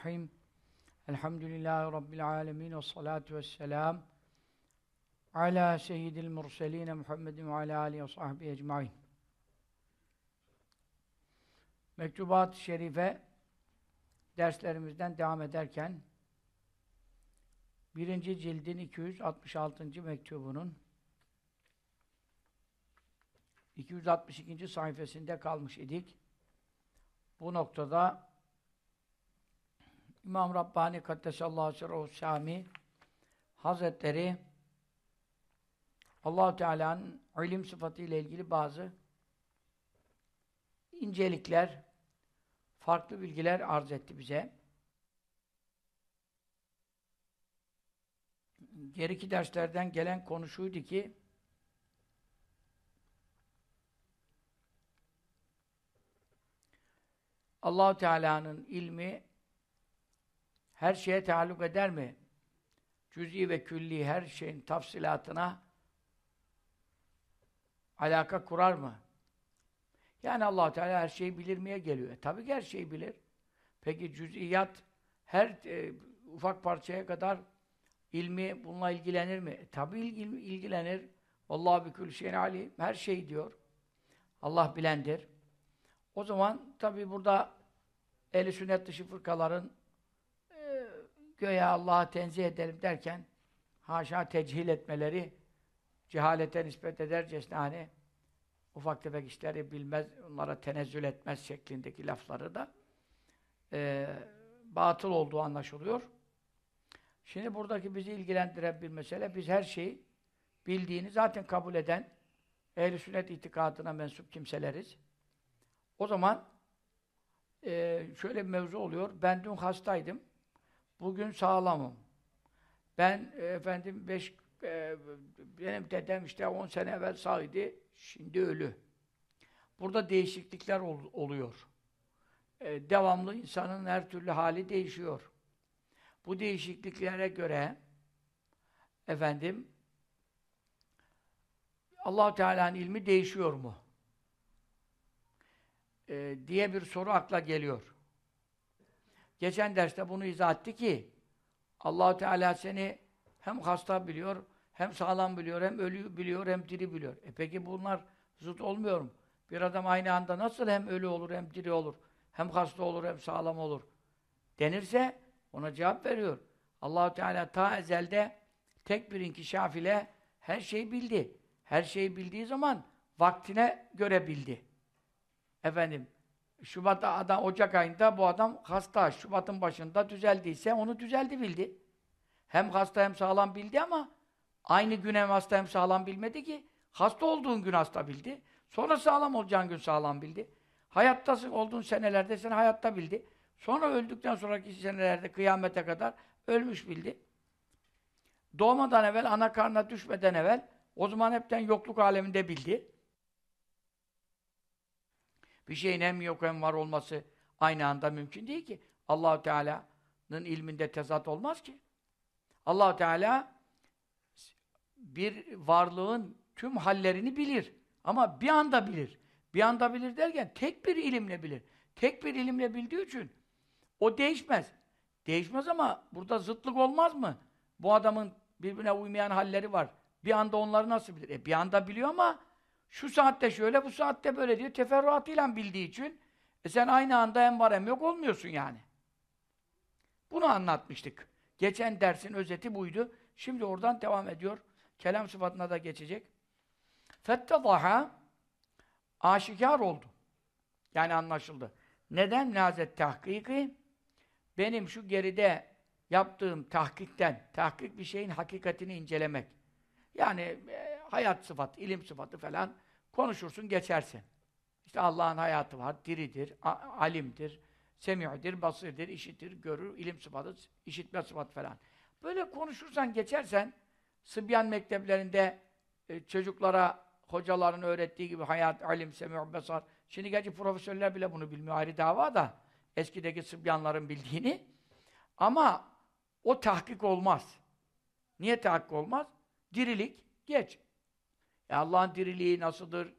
Bismillahirrahmanirrahim. Elhamdülillahi Rabbil alemin ve salatu vesselam ala seyyidil murseline Muhammedin ve ala alihi ve sahbihi ecmain. Mektubat-ı Şerife derslerimizden devam ederken birinci cildin 266. mektubunun 262. sayfasında kalmış idik. Bu noktada İmam Rabbani Kaddesallahu Sirruhu Sami Hazretleri allah Teala'nın ilim sıfatı ile ilgili bazı incelikler, farklı bilgiler arz etti bize. Geriki derslerden gelen konuşuydu ki Allahu Teala'nın ilmi her şeye taalluk eder mi? Cüz'i ve külli her şeyin tafsilatına alaka kurar mı? Yani allah Teala her şeyi bilir miye geliyor. E, tabii ki her şeyi bilir. Peki cüz'iyat her e, ufak parçaya kadar ilmi bununla ilgilenir mi? E, tabii ilgil, ilgilenir. Vallahi bir kül şeyin alim. Her şey diyor. Allah bilendir. O zaman tabii burada eli sünnet dışı fırkaların göya Allah'a tenzih edelim derken haşa tecihil etmeleri cehalete nispet edercesine hani ufak tefek işleri bilmez, onlara tenezzül etmez şeklindeki lafları da e, batıl olduğu anlaşılıyor. Şimdi buradaki bizi ilgilendiren bir mesele, biz her şeyi bildiğini zaten kabul eden ehl sünnet itikadına mensup kimseleriz. O zaman e, şöyle bir mevzu oluyor. Ben dün hastaydım. Bugün sağlamım. Ben e, efendim beş e, benim dedem işte on sene evvel sağydı. Şimdi ölü. Burada değişiklikler ol, oluyor. E, devamlı insanın her türlü hali değişiyor. Bu değişikliklere göre efendim allah Teala'nın ilmi değişiyor mu? E, diye bir soru akla geliyor. Geçen derste bunu izah etti ki allah Teala seni hem hasta biliyor, hem sağlam biliyor, hem ölü biliyor, hem diri biliyor. E peki bunlar zıt olmuyor mu? Bir adam aynı anda nasıl hem ölü olur, hem diri olur, hem hasta olur, hem sağlam olur? Denirse ona cevap veriyor. allah Teala ta ezelde tek bir inkişaf ile her şeyi bildi. Her şeyi bildiği zaman vaktine göre bildi. Efendim, Şubat'ta adam, Ocak ayında bu adam hasta. Şubat'ın başında düzeldiyse onu düzeldi bildi. Hem hasta hem sağlam bildi ama aynı gün hem hasta hem sağlam bilmedi ki. Hasta olduğun gün hasta bildi. Sonra sağlam olacağın gün sağlam bildi. Hayattasın olduğun senelerde sen hayatta bildi. Sonra öldükten sonraki senelerde kıyamete kadar ölmüş bildi. Doğmadan evvel, ana karnına düşmeden evvel o zaman hepten yokluk aleminde bildi. Bir şeyin hem yok hem var olması aynı anda mümkün değil ki. Allahu Teala'nın ilminde tezat olmaz ki. allah Teala bir varlığın tüm hallerini bilir. Ama bir anda bilir. Bir anda bilir derken tek bir ilimle bilir. Tek bir ilimle bildiği için o değişmez. Değişmez ama burada zıtlık olmaz mı? Bu adamın birbirine uymayan halleri var. Bir anda onları nasıl bilir? E bir anda biliyor ama şu saatte şöyle, bu saatte böyle diyor. Teferruatıyla bildiği için e sen aynı anda hem var hem yok olmuyorsun yani. Bunu anlatmıştık. Geçen dersin özeti buydu. Şimdi oradan devam ediyor. Kelam sıfatına da geçecek. Fettadaha aşikar oldu. Yani anlaşıldı. Neden nazet tahkiki? Benim şu geride yaptığım tahkikten, tahkik bir şeyin hakikatini incelemek. Yani e, hayat sıfatı, ilim sıfatı falan konuşursun, geçersin. İşte Allah'ın hayatı var, diridir, alimdir, semi'dir, basirdir, işitir, görür, ilim sıfatı, işitme sıfatı falan. Böyle konuşursan, geçersen, Sıbyan mekteplerinde e, çocuklara hocaların öğrettiği gibi hayat, alim, semi'u, basar. Şimdi gerçi profesörler bile bunu bilmiyor, ayrı dava da. Eskideki Sıbyanların bildiğini. Ama o tahkik olmaz. Niye tahkik olmaz? Dirilik, geç. E Allah'ın diriliği nasıldır?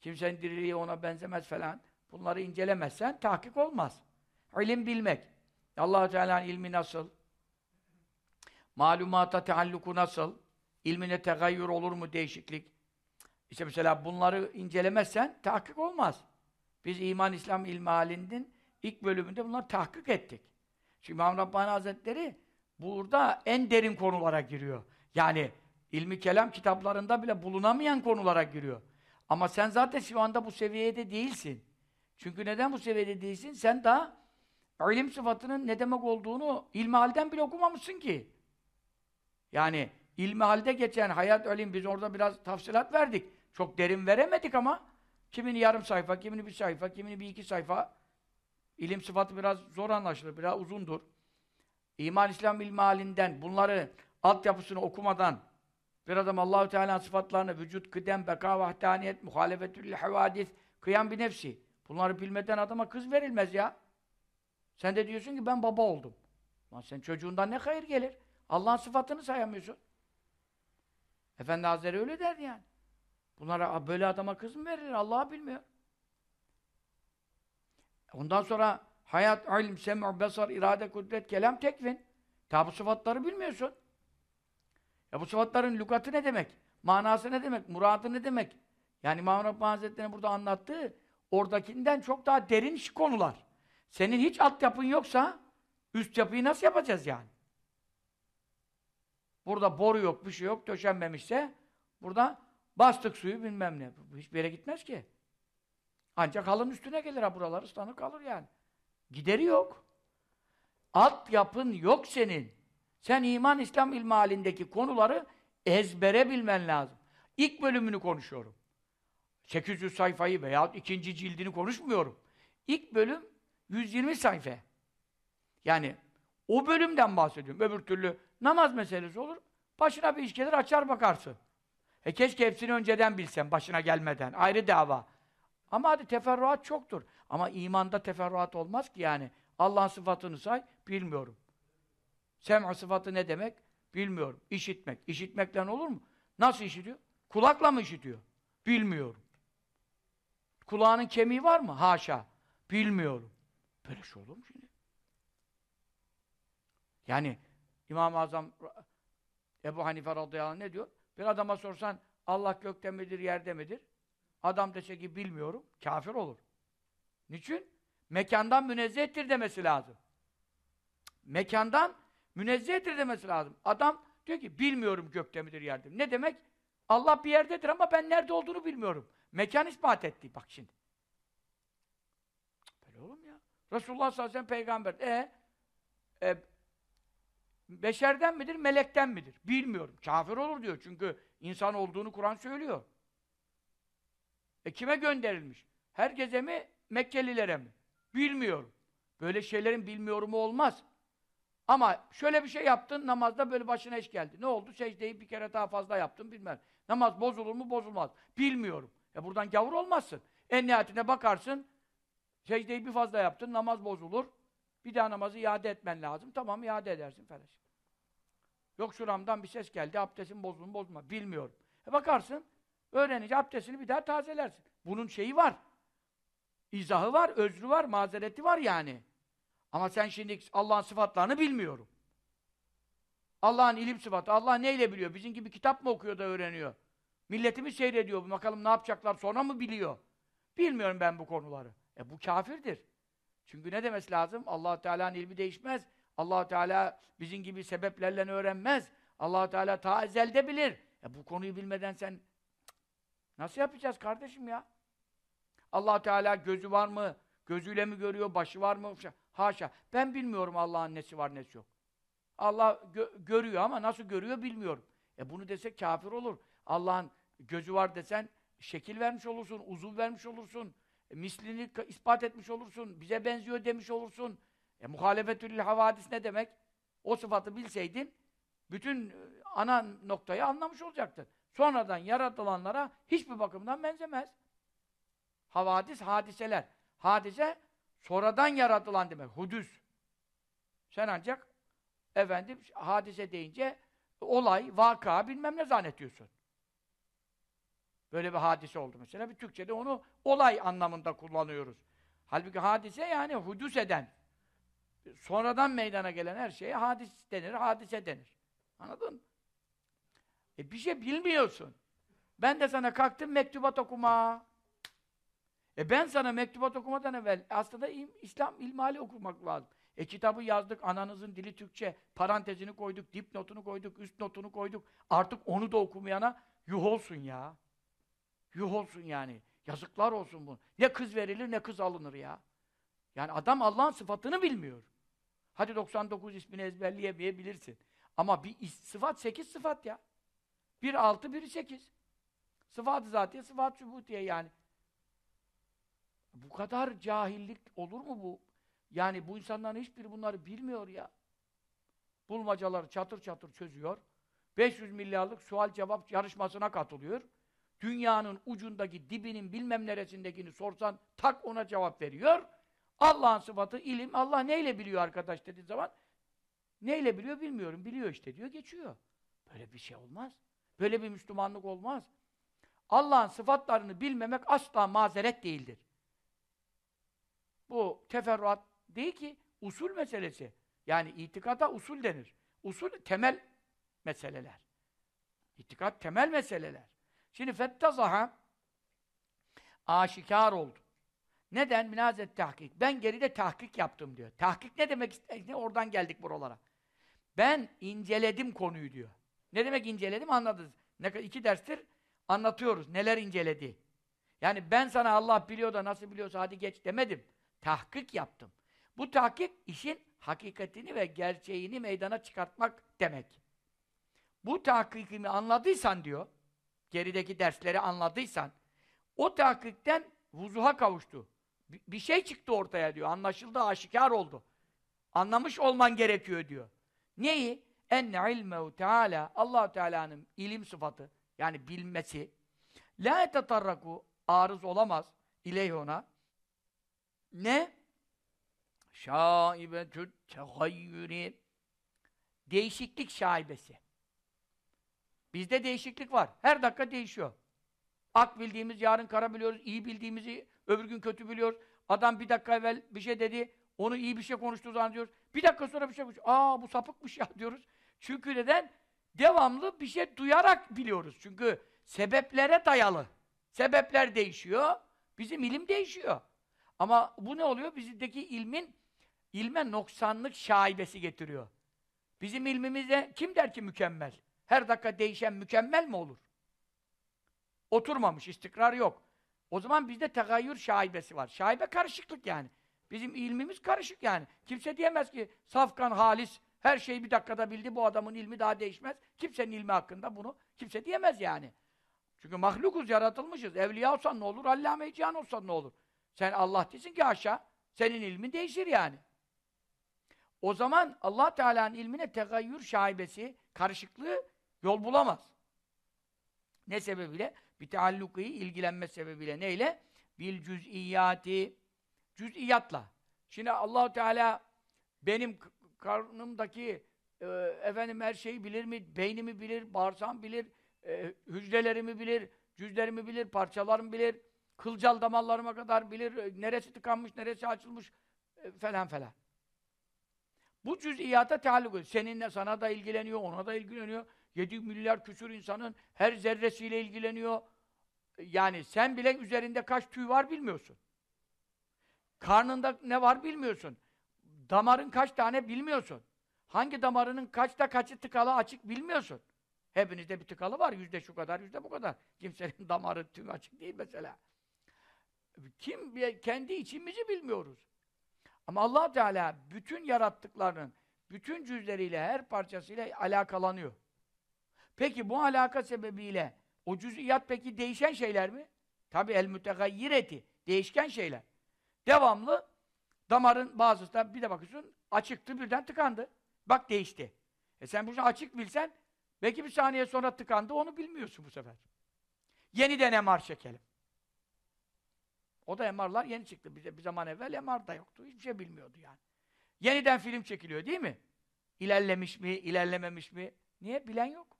Kimsenin diriliği ona benzemez falan. Bunları incelemezsen tahkik olmaz. İlim bilmek. allah Teala'nın ilmi nasıl? Malumata tealluku nasıl? İlmine tegayyür olur mu değişiklik? İşte mesela bunları incelemezsen tahkik olmaz. Biz iman İslam ilmi halinin ilk bölümünde bunları tahkik ettik. Şimdi İmam Rabbani Hazretleri burada en derin konulara giriyor. Yani ilmi kelam kitaplarında bile bulunamayan konulara giriyor. Ama sen zaten şu anda bu seviyede değilsin. Çünkü neden bu seviyede değilsin? Sen daha ilim sıfatının ne demek olduğunu ilmi halden bile okumamışsın ki. Yani ilmi halde geçen hayat ilim biz orada biraz tafsilat verdik. Çok derin veremedik ama kimini yarım sayfa, kimini bir sayfa, kimini bir iki sayfa ilim sıfatı biraz zor anlaşılır, biraz uzundur. İman İslam ilmi halinden bunları altyapısını okumadan bir adam Allahu Teala sıfatlarını vücut, kıdem, beka, vahdaniyet, muhalefetül havadis, kıyam bir nefsi. Bunları bilmeden adama kız verilmez ya. Sen de diyorsun ki ben baba oldum. Lan sen çocuğundan ne hayır gelir? Allah'ın sıfatını sayamıyorsun. Efendi Hazretleri öyle derdi yani. Bunlara böyle adama kız mı verilir? Allah'a bilmiyor. Ondan sonra hayat, ilim, sem'u, besar, irade, kudret, kelam, tekvin. Tabi sıfatları bilmiyorsun. Ya bu sıfatların lügatı ne demek? Manası ne demek? Muradı ne demek? Yani İmam Rabbani Hazretleri'nin burada anlattığı oradakinden çok daha derin konular. Senin hiç altyapın yoksa üst yapıyı nasıl yapacağız yani? Burada boru yok, bir şey yok, döşenmemişse burada bastık suyu bilmem ne. Hiçbir yere gitmez ki. Ancak halın üstüne gelir ha buralar ıslanır kalır yani. Gideri yok. Alt yapın yok senin. Sen iman İslam ilmi halindeki konuları ezbere bilmen lazım. İlk bölümünü konuşuyorum. 800 sayfayı veya ikinci cildini konuşmuyorum. İlk bölüm 120 sayfa. Yani o bölümden bahsediyorum. Öbür türlü namaz meselesi olur. Başına bir iş gelir açar bakarsın. E keşke hepsini önceden bilsen başına gelmeden. Ayrı dava. Ama hadi teferruat çoktur. Ama imanda teferruat olmaz ki yani. Allah'ın sıfatını say, bilmiyorum. Sem'a sıfatı ne demek? Bilmiyorum. İşitmek. İşitmekten olur mu? Nasıl işitiyor? Kulakla mı işitiyor? Bilmiyorum. Kulağının kemiği var mı? Haşa. Bilmiyorum. Böyle şey olur mu şimdi? Yani İmam-ı Azam Ebu Hanife radıyallahu anh ne diyor? Bir adama sorsan Allah gökte midir, yerde midir? Adam dese ki bilmiyorum, kafir olur. Niçin? Mekandan münezzehtir demesi lazım. Mekandan münezzehtir demesi lazım. Adam diyor ki bilmiyorum gökte midir, yerde. Ne demek? Allah bir yerdedir ama ben nerede olduğunu bilmiyorum. Mekan ispat etti bak şimdi. Böyle olur mu ya? Resulullah sallallahu aleyhi ve sellem peygamber. E, e beşerden midir, melekten midir? Bilmiyorum. Kafir olur diyor. Çünkü insan olduğunu Kur'an söylüyor. E kime gönderilmiş? Herkese mi, Mekkelilere mi? Bilmiyorum. Böyle şeylerin bilmiyorumu olmaz. Ama şöyle bir şey yaptın, namazda böyle başına iş geldi. Ne oldu? Secdeyi bir kere daha fazla yaptın, bilmem. Namaz bozulur mu, bozulmaz. Bilmiyorum. E buradan gavur olmazsın. En nihayetine bakarsın, secdeyi bir fazla yaptın, namaz bozulur. Bir daha namazı iade etmen lazım. Tamam, iade edersin falan. Yok şuramdan bir ses geldi, abdestin bozulur mu, bozulmaz. Bilmiyorum. E bakarsın, öğrenince abdestini bir daha tazelersin. Bunun şeyi var. İzahı var, özrü var, mazereti var yani. Ama sen şimdi Allah'ın sıfatlarını bilmiyorum. Allah'ın ilim sıfatı, Allah neyle biliyor? Bizim gibi kitap mı okuyor da öğreniyor? Milletimi seyrediyor, bakalım ne yapacaklar, sonra mı biliyor? Bilmiyorum ben bu konuları. E bu kafirdir. Çünkü ne demesi lazım? allah Teala'nın ilmi değişmez. allah Teala bizim gibi sebeplerle öğrenmez. allah Teala ta ezelde bilir. E bu konuyu bilmeden sen nasıl yapacağız kardeşim ya? allah Teala gözü var mı? Gözüyle mi görüyor? Başı var mı? Haşa. Ben bilmiyorum Allah'ın nesi var nesi yok. Allah gö görüyor ama nasıl görüyor bilmiyorum. E bunu desek kafir olur. Allah'ın gözü var desen şekil vermiş olursun, uzuv vermiş olursun. E, mislini ispat etmiş olursun. Bize benziyor demiş olursun. E muhalefetül havadis ne demek? O sıfatı bilseydin bütün e, ana noktayı anlamış olacaktın. Sonradan yaratılanlara hiçbir bakımdan benzemez. Havadis, hadiseler. Hadise sonradan yaratılan demek. Hudüs. Sen ancak efendim hadise deyince olay, vaka bilmem ne zannediyorsun. Böyle bir hadise oldu mesela. Bir Türkçe'de onu olay anlamında kullanıyoruz. Halbuki hadise yani hudüs eden. sonradan meydana gelen her şeye hadis denir, hadise denir. Anladın mı? E bir şey bilmiyorsun. Ben de sana kalktım mektubat okuma. E ben sana mektubat okumadan evvel aslında İslam ilmali okumak lazım. E kitabı yazdık, ananızın dili Türkçe, parantezini koyduk, dipnotunu koyduk, üst notunu koyduk. Artık onu da okumayana yuh olsun ya. Yuh olsun yani. Yazıklar olsun bu. Ne kız verilir ne kız alınır ya. Yani adam Allah'ın sıfatını bilmiyor. Hadi 99 ismini ezberleyemeyebilirsin. Ama bir sıfat 8 sıfat ya. Bir 6, biri 8. Sıfat-ı zatiye, sıfat-ı yani. Bu kadar cahillik olur mu bu? Yani bu insanların hiçbiri bunları bilmiyor ya. Bulmacaları çatır çatır çözüyor. 500 milyarlık sual cevap yarışmasına katılıyor. Dünyanın ucundaki dibinin bilmem neresindekini sorsan tak ona cevap veriyor. Allah'ın sıfatı ilim. Allah neyle biliyor arkadaş dediği zaman neyle biliyor bilmiyorum. Biliyor işte diyor geçiyor. Böyle bir şey olmaz. Böyle bir Müslümanlık olmaz. Allah'ın sıfatlarını bilmemek asla mazeret değildir. Bu teferruat değil ki usul meselesi. Yani itikada usul denir. Usul temel meseleler. İtikat temel meseleler. Şimdi fettazaha aşikar oldu. Neden? Minazet tahkik. Ben geride tahkik yaptım diyor. Tahkik ne demek ister? Oradan geldik buralara. Ben inceledim konuyu diyor. Ne demek inceledim anladınız. Ne iki derstir anlatıyoruz. Neler inceledi. Yani ben sana Allah biliyor da nasıl biliyorsa hadi geç demedim. Tahkik yaptım. Bu tahkik işin hakikatini ve gerçeğini meydana çıkartmak demek. Bu tahkikimi anladıysan diyor, gerideki dersleri anladıysan, o tahkikten vuzuha kavuştu. Bir şey çıktı ortaya diyor, anlaşıldı, aşikar oldu. Anlamış olman gerekiyor diyor. Neyi? Enne ilmehu teala, allah Teala'nın ilim sıfatı, yani bilmesi, la etetarraku, arız olamaz, ileyh ona. Ne? Şaibetü tegayyüri, değişiklik şaibesi. Bizde değişiklik var. Her dakika değişiyor. Ak bildiğimiz yarın kara biliyoruz, iyi bildiğimizi öbür gün kötü biliyoruz. Adam bir dakika evvel bir şey dedi, onu iyi bir şey konuştuğu zannediyoruz. Bir dakika sonra bir şey konuşuyor. Aa bu sapıkmış ya diyoruz. Çünkü neden? Devamlı bir şey duyarak biliyoruz. Çünkü sebeplere dayalı. Sebepler değişiyor, bizim ilim değişiyor. Ama bu ne oluyor? Bizdeki ilmin ilme noksanlık şaibesi getiriyor. Bizim ilmimizde kim der ki mükemmel? Her dakika değişen mükemmel mi olur? Oturmamış, istikrar yok. O zaman bizde tegayyür şaibesi var. Şaibe karışıklık yani. Bizim ilmimiz karışık yani. Kimse diyemez ki safkan, halis, her şeyi bir dakikada bildi, bu adamın ilmi daha değişmez. Kimsenin ilmi hakkında bunu kimse diyemez yani. Çünkü mahlukuz, yaratılmışız. Evliya olsan ne olur, allame-i olsan ne olur? Sen Allah değilsin ki aşağı. Senin ilmin değişir yani. O zaman Allah Teala'nın ilmine tegayyür şaibesi, karışıklığı yol bulamaz. Ne sebebiyle? Bir tealluki ilgilenme sebebiyle neyle? Bil cüz'iyati cüz'iyatla. Şimdi Allahu Teala benim karnımdaki e, efendim her şeyi bilir mi? Beynimi bilir, bağırsağımı bilir, e, hücrelerimi bilir, cüzlerimi bilir, parçalarımı bilir, kılcal damarlarıma kadar bilir, e, neresi tıkanmış, neresi açılmış e, falan falan. Bu cüz'iyata taalluk ediyor. Seninle sana da ilgileniyor, ona da ilgileniyor. 7 milyar küsur insanın her zerresiyle ilgileniyor. Yani sen bile üzerinde kaç tüy var bilmiyorsun. Karnında ne var bilmiyorsun. Damarın kaç tane bilmiyorsun. Hangi damarının kaçta kaçı tıkalı açık bilmiyorsun. Hepinizde bir tıkalı var. Yüzde şu kadar, yüzde bu kadar. Kimsenin damarı tüm açık değil mesela. Kim? Kendi içimizi bilmiyoruz. Ama allah Teala bütün yarattıklarının bütün cüzleriyle, her parçasıyla alakalanıyor. Peki bu alaka sebebiyle o cüz'iyat peki değişen şeyler mi? Tabi el mütegayyireti. Değişken şeyler. Devamlı damarın bazısı da bir de bakıyorsun açıktı birden tıkandı. Bak değişti. E sen bunu açık bilsen belki bir saniye sonra tıkandı onu bilmiyorsun bu sefer. Yeniden MR çekelim. O da MR'lar yeni çıktı. Bize bir zaman evvel MR da yoktu. Hiçbir şey bilmiyordu yani. Yeniden film çekiliyor değil mi? İlerlemiş mi, ilerlememiş mi? Niye? Bilen yok.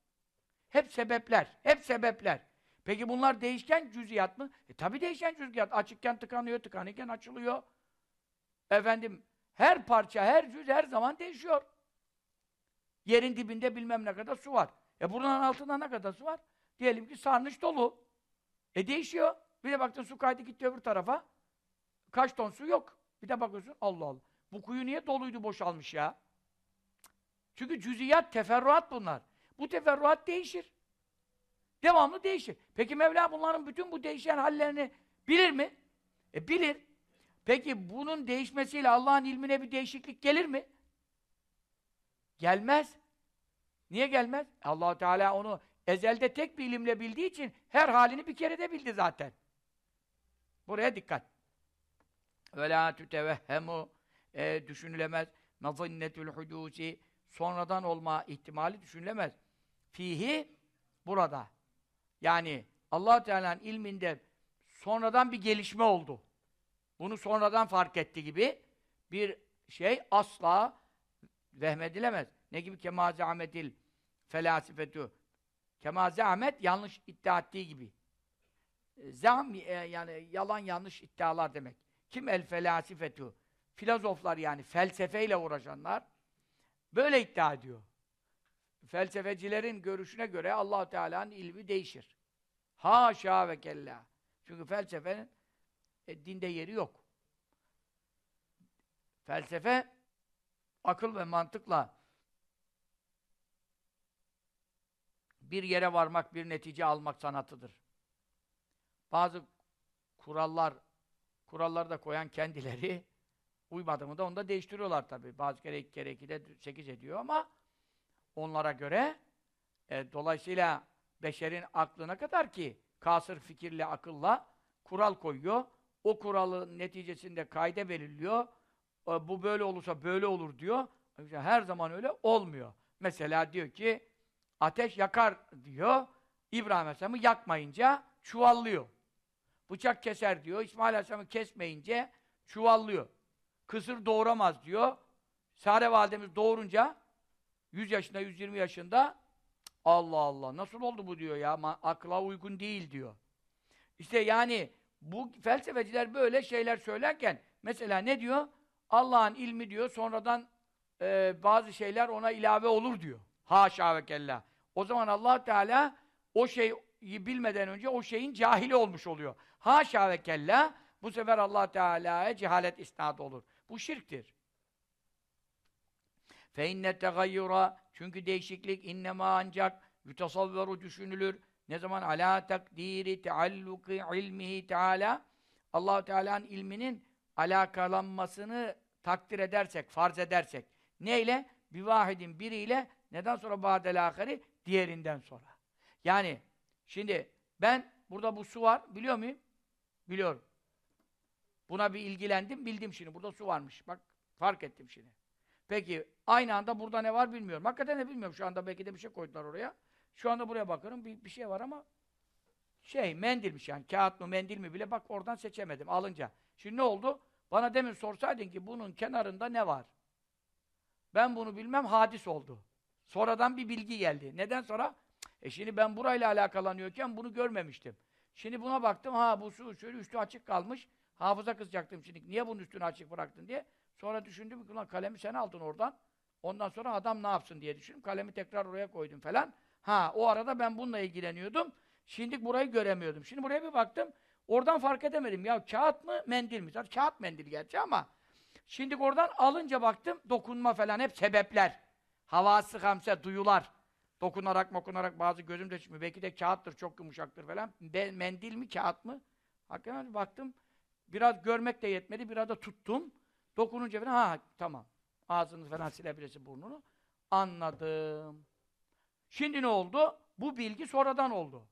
Hep sebepler, hep sebepler. Peki bunlar değişken cüziyat mı? E tabi değişken cüziyat. Açıkken tıkanıyor, tıkanırken açılıyor. Efendim, Her parça, her cüz her zaman değişiyor. Yerin dibinde bilmem ne kadar su var. E buranın altında ne kadar su var? Diyelim ki sarnıç dolu. E değişiyor. Bir de baktın su kaydı gitti öbür tarafa. Kaç ton su yok. Bir de bakıyorsun Allah Allah. Bu kuyu niye doluydu boşalmış ya? Çünkü cüziyat, teferruat bunlar. Bu teferruat değişir. Devamlı değişir. Peki Mevla bunların bütün bu değişen hallerini bilir mi? E bilir. Peki bunun değişmesiyle Allah'ın ilmine bir değişiklik gelir mi? Gelmez. Niye gelmez? allah Teala onu ezelde tek bir ilimle bildiği için her halini bir kere de bildi zaten. Buraya dikkat. Ve la tütevehhemu e, düşünülemez. Nazinnetül hudusi sonradan olma ihtimali düşünülemez. Fihi burada. Yani allah Teala'nın ilminde sonradan bir gelişme oldu. Bunu sonradan fark etti gibi bir şey asla vehmedilemez. Ne gibi kemaze ahmetil felasifetü. Kemaze Ahmet yanlış iddia ettiği gibi. Zam e, yani yalan yanlış iddialar demek. Kim el felasifetü? Filozoflar yani felsefeyle uğraşanlar böyle iddia ediyor. Felsefecilerin görüşüne göre allah Teala'nın ilmi değişir. Haşa ve kella. Çünkü felsefenin e, dinde yeri yok. Felsefe akıl ve mantıkla bir yere varmak, bir netice almak sanatıdır. Bazı kurallar, kuralları da koyan kendileri uymadı mı da onu da değiştiriyorlar tabii. Bazı kere iki kere iki de sekiz ediyor ama onlara göre e, dolayısıyla beşerin aklına kadar ki kasır fikirle, akılla kural koyuyor. O kuralın neticesinde kaide belirliyor. E, bu böyle olursa böyle olur diyor. Her zaman öyle olmuyor. Mesela diyor ki ateş yakar diyor. İbrahim Aleyhisselam'ı yakmayınca çuvallıyor. Bıçak keser diyor. İsmail Aleyhisselam'ı kesmeyince çuvallıyor. Kısır doğuramaz diyor. Sare validemiz doğurunca 100 yaşında, 120 yaşında Allah Allah nasıl oldu bu diyor ya akla uygun değil diyor. İşte yani bu felsefeciler böyle şeyler söylerken mesela ne diyor? Allah'ın ilmi diyor sonradan e, bazı şeyler ona ilave olur diyor. Haşa ve kella. O zaman allah Teala o şeyi bilmeden önce o şeyin cahili olmuş oluyor. Haşa ve kella bu sefer allah Teala'ya cehalet isnat olur. Bu şirktir. Fe inne tegayyura çünkü değişiklik innema ancak mütasavveru düşünülür. Ne zaman ala takdiri tealluki ilmihi teala allah Teala'nın ilminin alakalanmasını takdir edersek, farz edersek. Neyle? Bir vahidin biriyle neden sonra ba'del ahiri? Diğerinden sonra. Yani şimdi ben burada bu su var biliyor muyum? Biliyorum. Buna bir ilgilendim, bildim şimdi. Burada su varmış. Bak fark ettim şimdi. Peki aynı anda burada ne var bilmiyorum. Hakikaten de bilmiyorum. Şu anda belki de bir şey koydular oraya. Şu anda buraya bakıyorum bir, bir şey var ama şey mendilmiş yani. Kağıt mı mendil mi bile bak oradan seçemedim alınca. Şimdi ne oldu? Bana demin sorsaydın ki bunun kenarında ne var? Ben bunu bilmem hadis oldu. Sonradan bir bilgi geldi. Neden sonra? E şimdi ben burayla alakalanıyorken bunu görmemiştim. Şimdi buna baktım, ha bu su şöyle üstü açık kalmış. Hafıza kızacaktım şimdi. Niye bunun üstünü açık bıraktın diye. Sonra düşündüm ki, ulan kalemi sen aldın oradan. Ondan sonra adam ne yapsın diye düşündüm. Kalemi tekrar oraya koydum falan. Ha o arada ben bununla ilgileniyordum. Şimdi burayı göremiyordum. Şimdi buraya bir baktım. Oradan fark edemedim. Ya kağıt mı, mendil mi? Zaten kağıt mendil gerçi ama şimdi oradan alınca baktım dokunma falan hep sebepler. Havası hamse, duyular. Dokunarak mokunarak bazı gözüm de çıkmıyor. Belki de kağıttır, çok yumuşaktır falan. Be mendil mi, kağıt mı? Hakikaten baktım. Biraz görmek de yetmedi. Biraz da tuttum. Dokununca falan ha tamam. Ağzını falan silebilirsin burnunu. Anladım. Şimdi ne oldu? Bu bilgi sonradan oldu.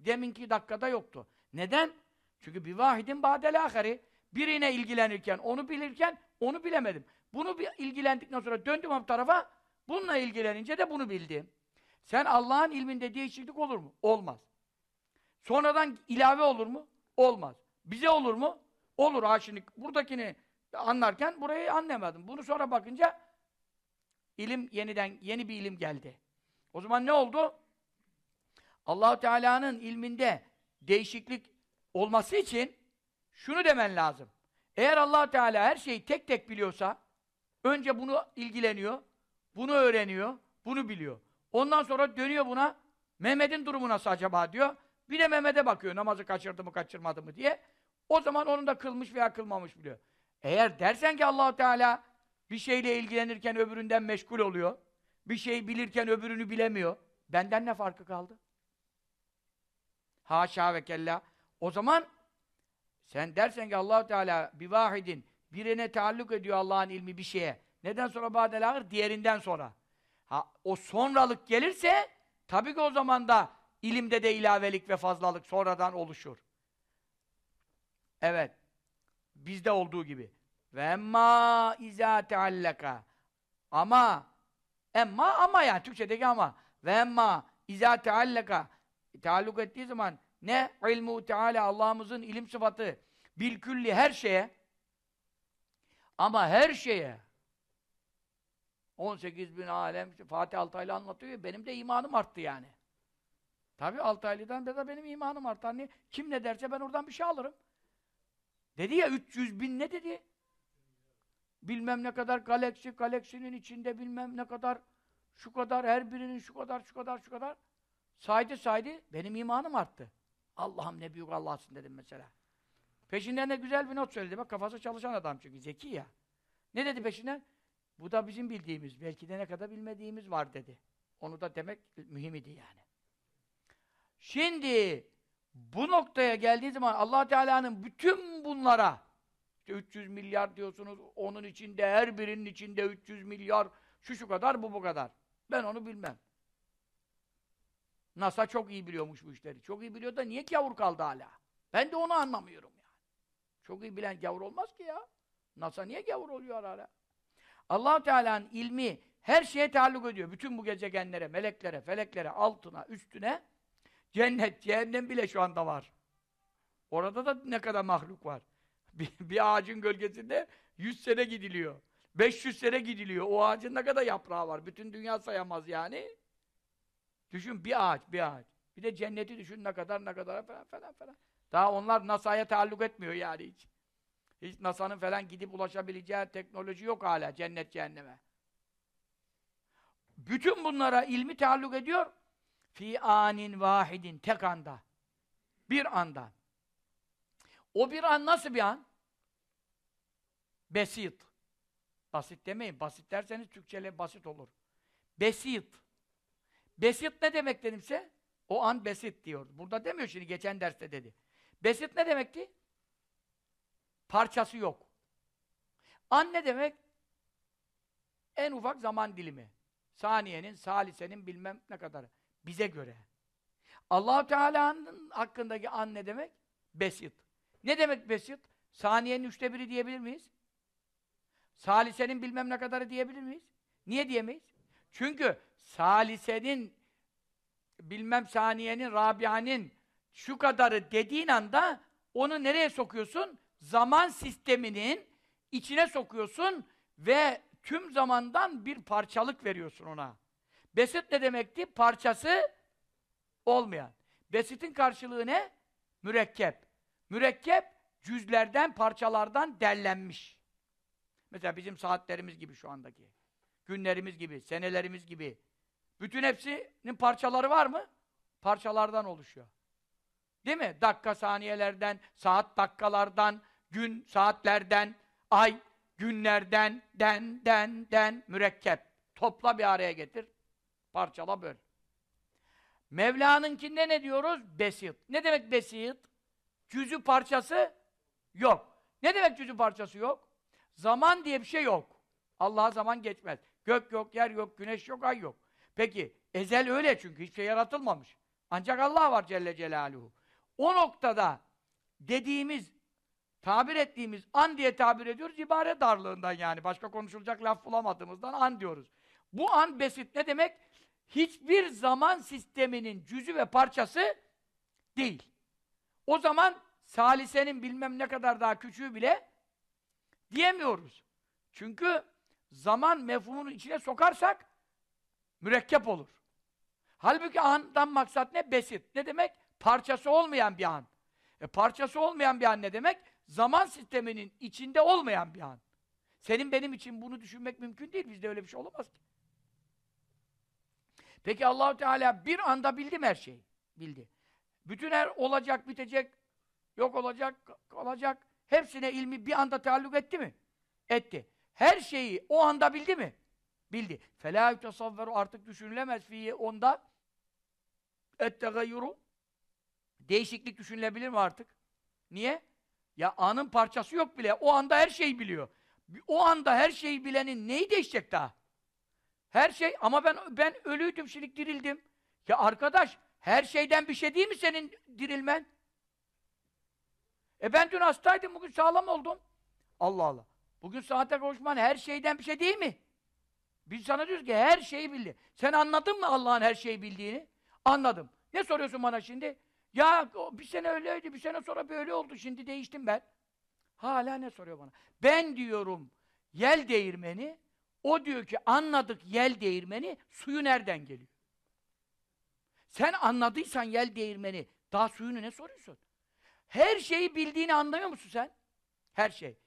Deminki dakikada yoktu. Neden? Çünkü bir vahidin badel ahari. Birine ilgilenirken, onu bilirken onu bilemedim. Bunu bir ilgilendikten sonra döndüm o tarafa, bununla ilgilenince de bunu bildim. Sen Allah'ın ilminde değişiklik olur mu? Olmaz. Sonradan ilave olur mu? Olmaz. Bize olur mu? Olur. Ha şimdi buradakini anlarken burayı anlamadım. Bunu sonra bakınca ilim yeniden, yeni bir ilim geldi. O zaman ne oldu? Allahu Teala'nın ilminde değişiklik olması için şunu demen lazım. Eğer allah Teala her şeyi tek tek biliyorsa, Önce bunu ilgileniyor, bunu öğreniyor, bunu biliyor. Ondan sonra dönüyor buna, Mehmet'in durumu nasıl acaba diyor. Bir de Mehmet'e bakıyor, namazı kaçırdı mı kaçırmadı mı diye. O zaman onun da kılmış veya kılmamış biliyor. Eğer dersen ki Allahu Teala bir şeyle ilgilenirken öbüründen meşgul oluyor, bir şey bilirken öbürünü bilemiyor, benden ne farkı kaldı? Haşa ve kella. O zaman sen dersen ki Allahu Teala bir vahidin birine taalluk ediyor Allah'ın ilmi bir şeye. Neden sonra badel ahir? Diğerinden sonra. Ha, o sonralık gelirse tabii ki o zaman da ilimde de ilavelik ve fazlalık sonradan oluşur. Evet. Bizde olduğu gibi. Ve emma izâ teallaka. Ama emma ama yani Türkçedeki ama. Ve emma izâ teallaka. Taalluk ettiği zaman ne? ilmu Teala Allah'ımızın ilim sıfatı bil külli her şeye ama her şeye 18 bin alem Fatih Altaylı anlatıyor ya, benim de imanım arttı yani. Tabi Altaylı'dan da benim imanım arttı. Hani kim ne derse ben oradan bir şey alırım. Dedi ya 300 bin ne dedi? Bilmem ne kadar galaksi, galaksinin içinde bilmem ne kadar şu kadar, her birinin şu kadar, şu kadar, şu kadar. Saydı saydı, benim imanım arttı. Allah'ım ne büyük Allah'sın dedim mesela. Peşinden de güzel bir not söyledi. Bak kafası çalışan adam çünkü, zeki ya. Ne dedi peşinden? Bu da bizim bildiğimiz, belki de ne kadar bilmediğimiz var dedi. Onu da demek mühim idi yani. Şimdi bu noktaya geldiği zaman allah Teala'nın bütün bunlara işte 300 milyar diyorsunuz, onun içinde, her birinin içinde 300 milyar, şu şu kadar, bu bu kadar. Ben onu bilmem. NASA çok iyi biliyormuş bu işleri. Çok iyi biliyor da niye gavur kaldı hala? Ben de onu anlamıyorum yani. Çok iyi bilen gavur olmaz ki ya. NASA niye gavur oluyor hala? Allah Teala'nın ilmi her şeye taalluk ediyor. Bütün bu gezegenlere, meleklere, feleklere, altına, üstüne cennet, cehennem bile şu anda var. Orada da ne kadar mahluk var. Bir, bir ağacın gölgesinde 100 sene gidiliyor. 500 sene gidiliyor. O ağacın ne kadar yaprağı var. Bütün dünya sayamaz yani. Düşün bir ağaç, bir ağaç. Bir de cenneti düşün ne kadar ne kadar falan falan falan. Daha onlar NASA'ya taalluk etmiyor yani hiç. Hiç NASA'nın falan gidip ulaşabileceği teknoloji yok hala cennet cehenneme. Bütün bunlara ilmi taalluk ediyor. Fi anin vahidin tek anda. Bir anda. O bir an nasıl bir an? Besit. Basit demeyin. Basit derseniz Türkçe'yle basit olur. Besit. Besit ne demek dedimse? O an besit diyor. Burada demiyor şimdi, geçen derste dedi. Besit ne demekti? Parçası yok. An ne demek? En ufak zaman dilimi. Saniyenin, salisenin bilmem ne kadarı. Bize göre. allah Teala'nın hakkındaki an ne demek? Besit. Ne demek besit? Saniyenin üçte biri diyebilir miyiz? Salisenin bilmem ne kadarı diyebilir miyiz? Niye diyemeyiz? Çünkü salisenin bilmem saniyenin, rabianin şu kadarı dediğin anda onu nereye sokuyorsun? Zaman sisteminin içine sokuyorsun ve tüm zamandan bir parçalık veriyorsun ona. Besit ne demekti? Parçası olmayan. Besitin karşılığı ne? Mürekkep. Mürekkep cüzlerden, parçalardan derlenmiş. Mesela bizim saatlerimiz gibi şu andaki. Günlerimiz gibi, senelerimiz gibi. Bütün hepsinin parçaları var mı? Parçalardan oluşuyor. Değil mi? Dakika saniyelerden, saat dakikalardan, gün saatlerden, ay günlerden, den, den, den, mürekkep. Topla bir araya getir, parçala böl. Mevla'nınkinde ne diyoruz? Besit. Ne demek besit? Cüzü parçası yok. Ne demek cüzü parçası yok? Zaman diye bir şey yok. Allah'a zaman geçmez. Gök yok, yer yok, güneş yok, ay yok. Peki, ezel öyle çünkü hiçbir şey yaratılmamış. Ancak Allah var Celle Celaluhu. O noktada dediğimiz, tabir ettiğimiz an diye tabir ediyoruz, ibare darlığından yani. Başka konuşulacak laf bulamadığımızdan an diyoruz. Bu an besit ne demek? Hiçbir zaman sisteminin cüzü ve parçası değil. O zaman salisenin bilmem ne kadar daha küçüğü bile diyemiyoruz. Çünkü zaman mefhumunun içine sokarsak mürekkep olur. Halbuki andan maksat ne? Besit. Ne demek? Parçası olmayan bir an. E parçası olmayan bir an ne demek? zaman sisteminin içinde olmayan bir an. Senin benim için bunu düşünmek mümkün değil. Bizde öyle bir şey olamaz ki. Peki Allahu Teala bir anda bildi mi her şeyi? Bildi. Bütün her olacak, bitecek, yok olacak, olacak. Hepsine ilmi bir anda taalluk etti mi? Etti. Her şeyi o anda bildi mi? Bildi. Fela yutasavveru artık düşünülemez fiye onda ettegayyuru değişiklik düşünülebilir mi artık? Niye? Ya anın parçası yok bile. O anda her şeyi biliyor. O anda her şeyi bilenin neyi değişecek daha? Her şey ama ben ben ölüydüm şimdi dirildim. Ya arkadaş her şeyden bir şey değil mi senin dirilmen? E ben dün hastaydım bugün sağlam oldum. Allah Allah. Bugün saate kavuşman her şeyden bir şey değil mi? Biz sana diyoruz ki her şeyi bildi. Sen anladın mı Allah'ın her şeyi bildiğini? Anladım. Ne soruyorsun bana şimdi? Ya bir sene öyleydi, bir sene sonra böyle oldu, şimdi değiştim ben. Hala ne soruyor bana? Ben diyorum yel değirmeni, o diyor ki anladık yel değirmeni, suyu nereden geliyor? Sen anladıysan yel değirmeni, daha suyunu ne soruyorsun? Her şeyi bildiğini anlıyor musun sen? Her şey.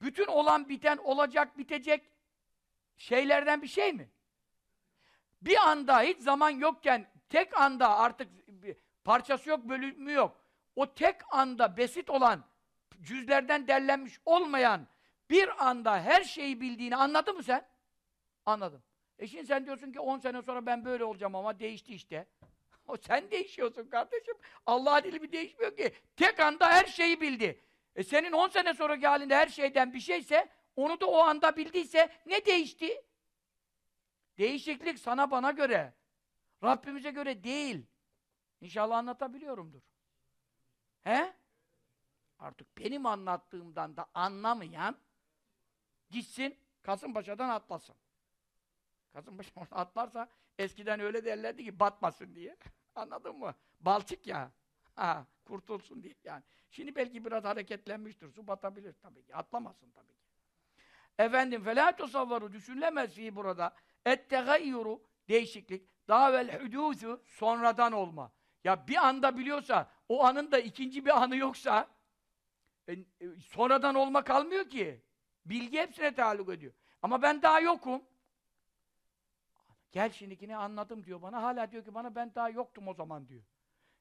Bütün olan biten, olacak, bitecek şeylerden bir şey mi? Bir anda hiç zaman yokken, tek anda artık parçası yok, bölümü yok. O tek anda besit olan, cüzlerden derlenmiş olmayan bir anda her şeyi bildiğini anladın mı sen? Anladım. E şimdi sen diyorsun ki 10 sene sonra ben böyle olacağım ama değişti işte. O sen değişiyorsun kardeşim. Allah'ın ilmi değişmiyor ki. Tek anda her şeyi bildi. E senin 10 sene sonraki halinde her şeyden bir şeyse, onu da o anda bildiyse ne değişti? Değişiklik sana bana göre, Rabbimize göre değil. İnşallah anlatabiliyorumdur. He? Artık benim anlattığımdan da anlamayan gitsin Kasımpaşa'dan atlasın. Kasımpaşa'dan atlarsa eskiden öyle derlerdi ki batmasın diye. Anladın mı? Balçık ya. Ha, kurtulsun diye yani. Şimdi belki biraz hareketlenmiştir. Su batabilir tabii ki. Atlamasın tabii ki. Efendim felâ tusavvaru düşünülemez burada. Ettegayyuru değişiklik. Daha vel hudûsü sonradan olma. Ya bir anda biliyorsa, o anın da ikinci bir anı yoksa e, e, sonradan olma kalmıyor ki. Bilgi hepsine taalluk ediyor. Ama ben daha yokum. Gel şimdikini anladım diyor bana. Hala diyor ki bana ben daha yoktum o zaman diyor.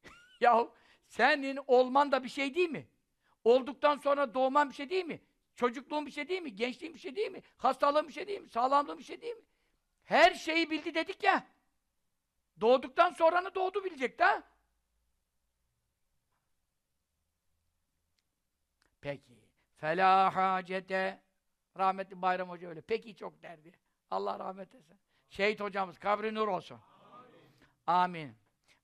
ya senin olman da bir şey değil mi? Olduktan sonra doğman bir şey değil mi? Çocukluğun bir şey değil mi? Gençliğin bir şey değil mi? Hastalığın bir şey değil mi? Sağlamlığın bir şey değil mi? Her şeyi bildi dedik ya. Doğduktan sonranı doğdu bilecek de. Peki. Fela hacete rahmetli Bayram Hoca öyle. Peki çok derdi. Allah rahmet etsin. Şehit hocamız kabri nur olsun. Amin. Amin.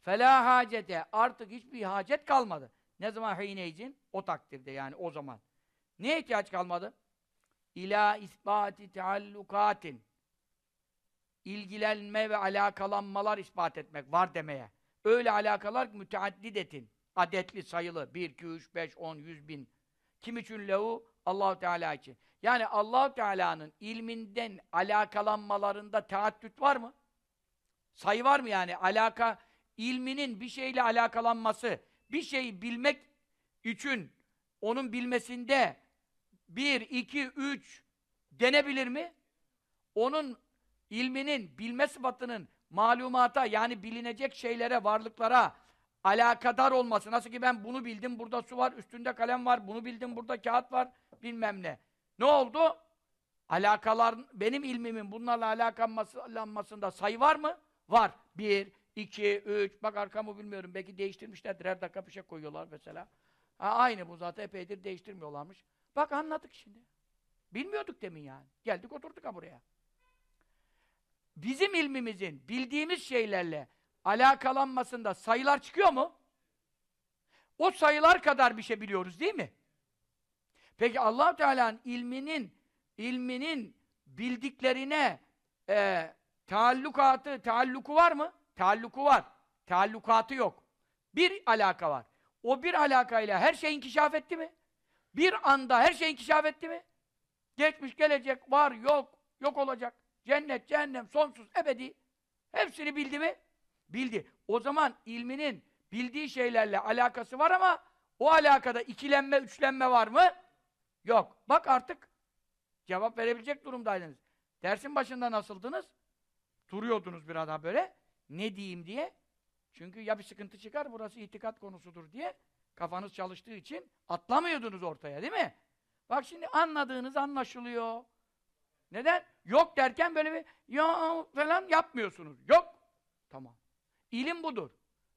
Fela hacete artık hiçbir hacet kalmadı. Ne zaman hineycin? O takdirde yani o zaman. Ne ihtiyaç kalmadı? İla isbati teallukatin ilgilenme ve alakalanmalar ispat etmek var demeye. Öyle alakalar müteaddidetin. Adetli, sayılı. 1, 2, 3, 5, 10, 100 bin. Kim için lehu? Allahu Teala için. Yani Allahu Teala'nın ilminden alakalanmalarında teaddüt var mı? Sayı var mı yani? Alaka, ilminin bir şeyle alakalanması, bir şeyi bilmek için onun bilmesinde bir, iki, üç denebilir mi? Onun ilminin, bilme sıfatının malumata yani bilinecek şeylere, varlıklara alakadar olması. Nasıl ki ben bunu bildim, burada su var, üstünde kalem var, bunu bildim, burada kağıt var, bilmem ne. Ne oldu? Alakalar, benim ilmimin bunlarla alakalanmasında sayı var mı? Var. Bir, iki, üç, bak arkamı bilmiyorum, belki değiştirmişlerdir, her dakika bir şey koyuyorlar mesela. Ha, aynı bu zaten epeydir değiştirmiyorlarmış. Bak anladık şimdi. Bilmiyorduk demin yani. Geldik oturduk ha buraya bizim ilmimizin bildiğimiz şeylerle alakalanmasında sayılar çıkıyor mu? O sayılar kadar bir şey biliyoruz değil mi? Peki allah Teala'nın ilminin ilminin bildiklerine e, taallukatı, taalluku var mı? Taalluku var. Taallukatı yok. Bir alaka var. O bir alakayla her şey inkişaf etti mi? Bir anda her şey inkişaf etti mi? Geçmiş, gelecek, var, yok, yok olacak. Cennet, cehennem, sonsuz, ebedi. Hepsini bildi mi? Bildi. O zaman ilminin bildiği şeylerle alakası var ama o alakada ikilenme, üçlenme var mı? Yok. Bak artık Cevap verebilecek durumdaydınız. Dersin başında nasıldınız? Duruyordunuz biraz daha böyle. Ne diyeyim diye. Çünkü ya bir sıkıntı çıkar, burası itikat konusudur diye kafanız çalıştığı için atlamıyordunuz ortaya değil mi? Bak şimdi anladığınız anlaşılıyor. Neden? Yok derken böyle bir ya falan yapmıyorsunuz. Yok. Tamam. İlim budur.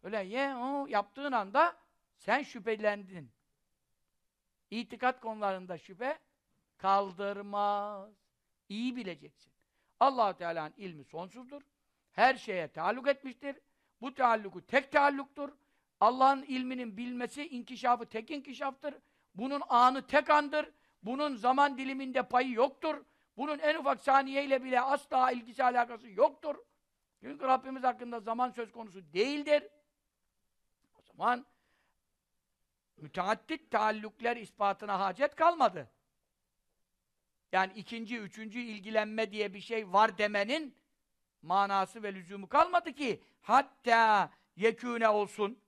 Öyle ye o yaptığın anda sen şüphelendin. İtikat konularında şüphe kaldırmaz. İyi bileceksin. allah Teala'nın ilmi sonsuzdur. Her şeye taalluk etmiştir. Bu taalluku tek taalluktur. Allah'ın ilminin bilmesi, inkişafı tek inkişaftır. Bunun anı tek andır. Bunun zaman diliminde payı yoktur. Bunun en ufak saniyeyle bile asla ilgisi alakası yoktur. Çünkü Rabbimiz hakkında zaman söz konusu değildir. O zaman müteaddit taallukler ispatına hacet kalmadı. Yani ikinci, üçüncü ilgilenme diye bir şey var demenin manası ve lüzumu kalmadı ki hatta yekûne olsun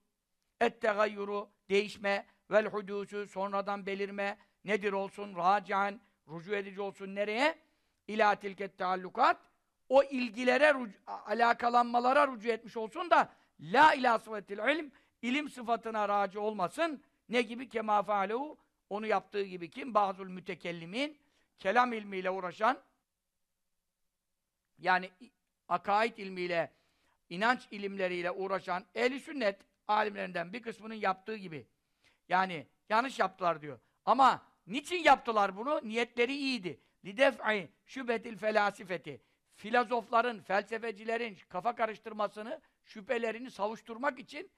ettegayyuru değişme vel hudusu sonradan belirme nedir olsun racian rucu edici olsun nereye ila tilket taallukat o ilgilere alakalanmalara rucu etmiş olsun da la ila sıfatil ilim ilim sıfatına raci olmasın ne gibi kema faalehu onu yaptığı gibi kim bazul mütekellimin kelam ilmiyle uğraşan yani akaid ilmiyle inanç ilimleriyle uğraşan ehli sünnet alimlerinden bir kısmının yaptığı gibi. Yani yanlış yaptılar diyor. Ama niçin yaptılar bunu? Niyetleri iyiydi. Lidef'i şübetil felasifeti. Filozofların, felsefecilerin kafa karıştırmasını, şüphelerini savuşturmak için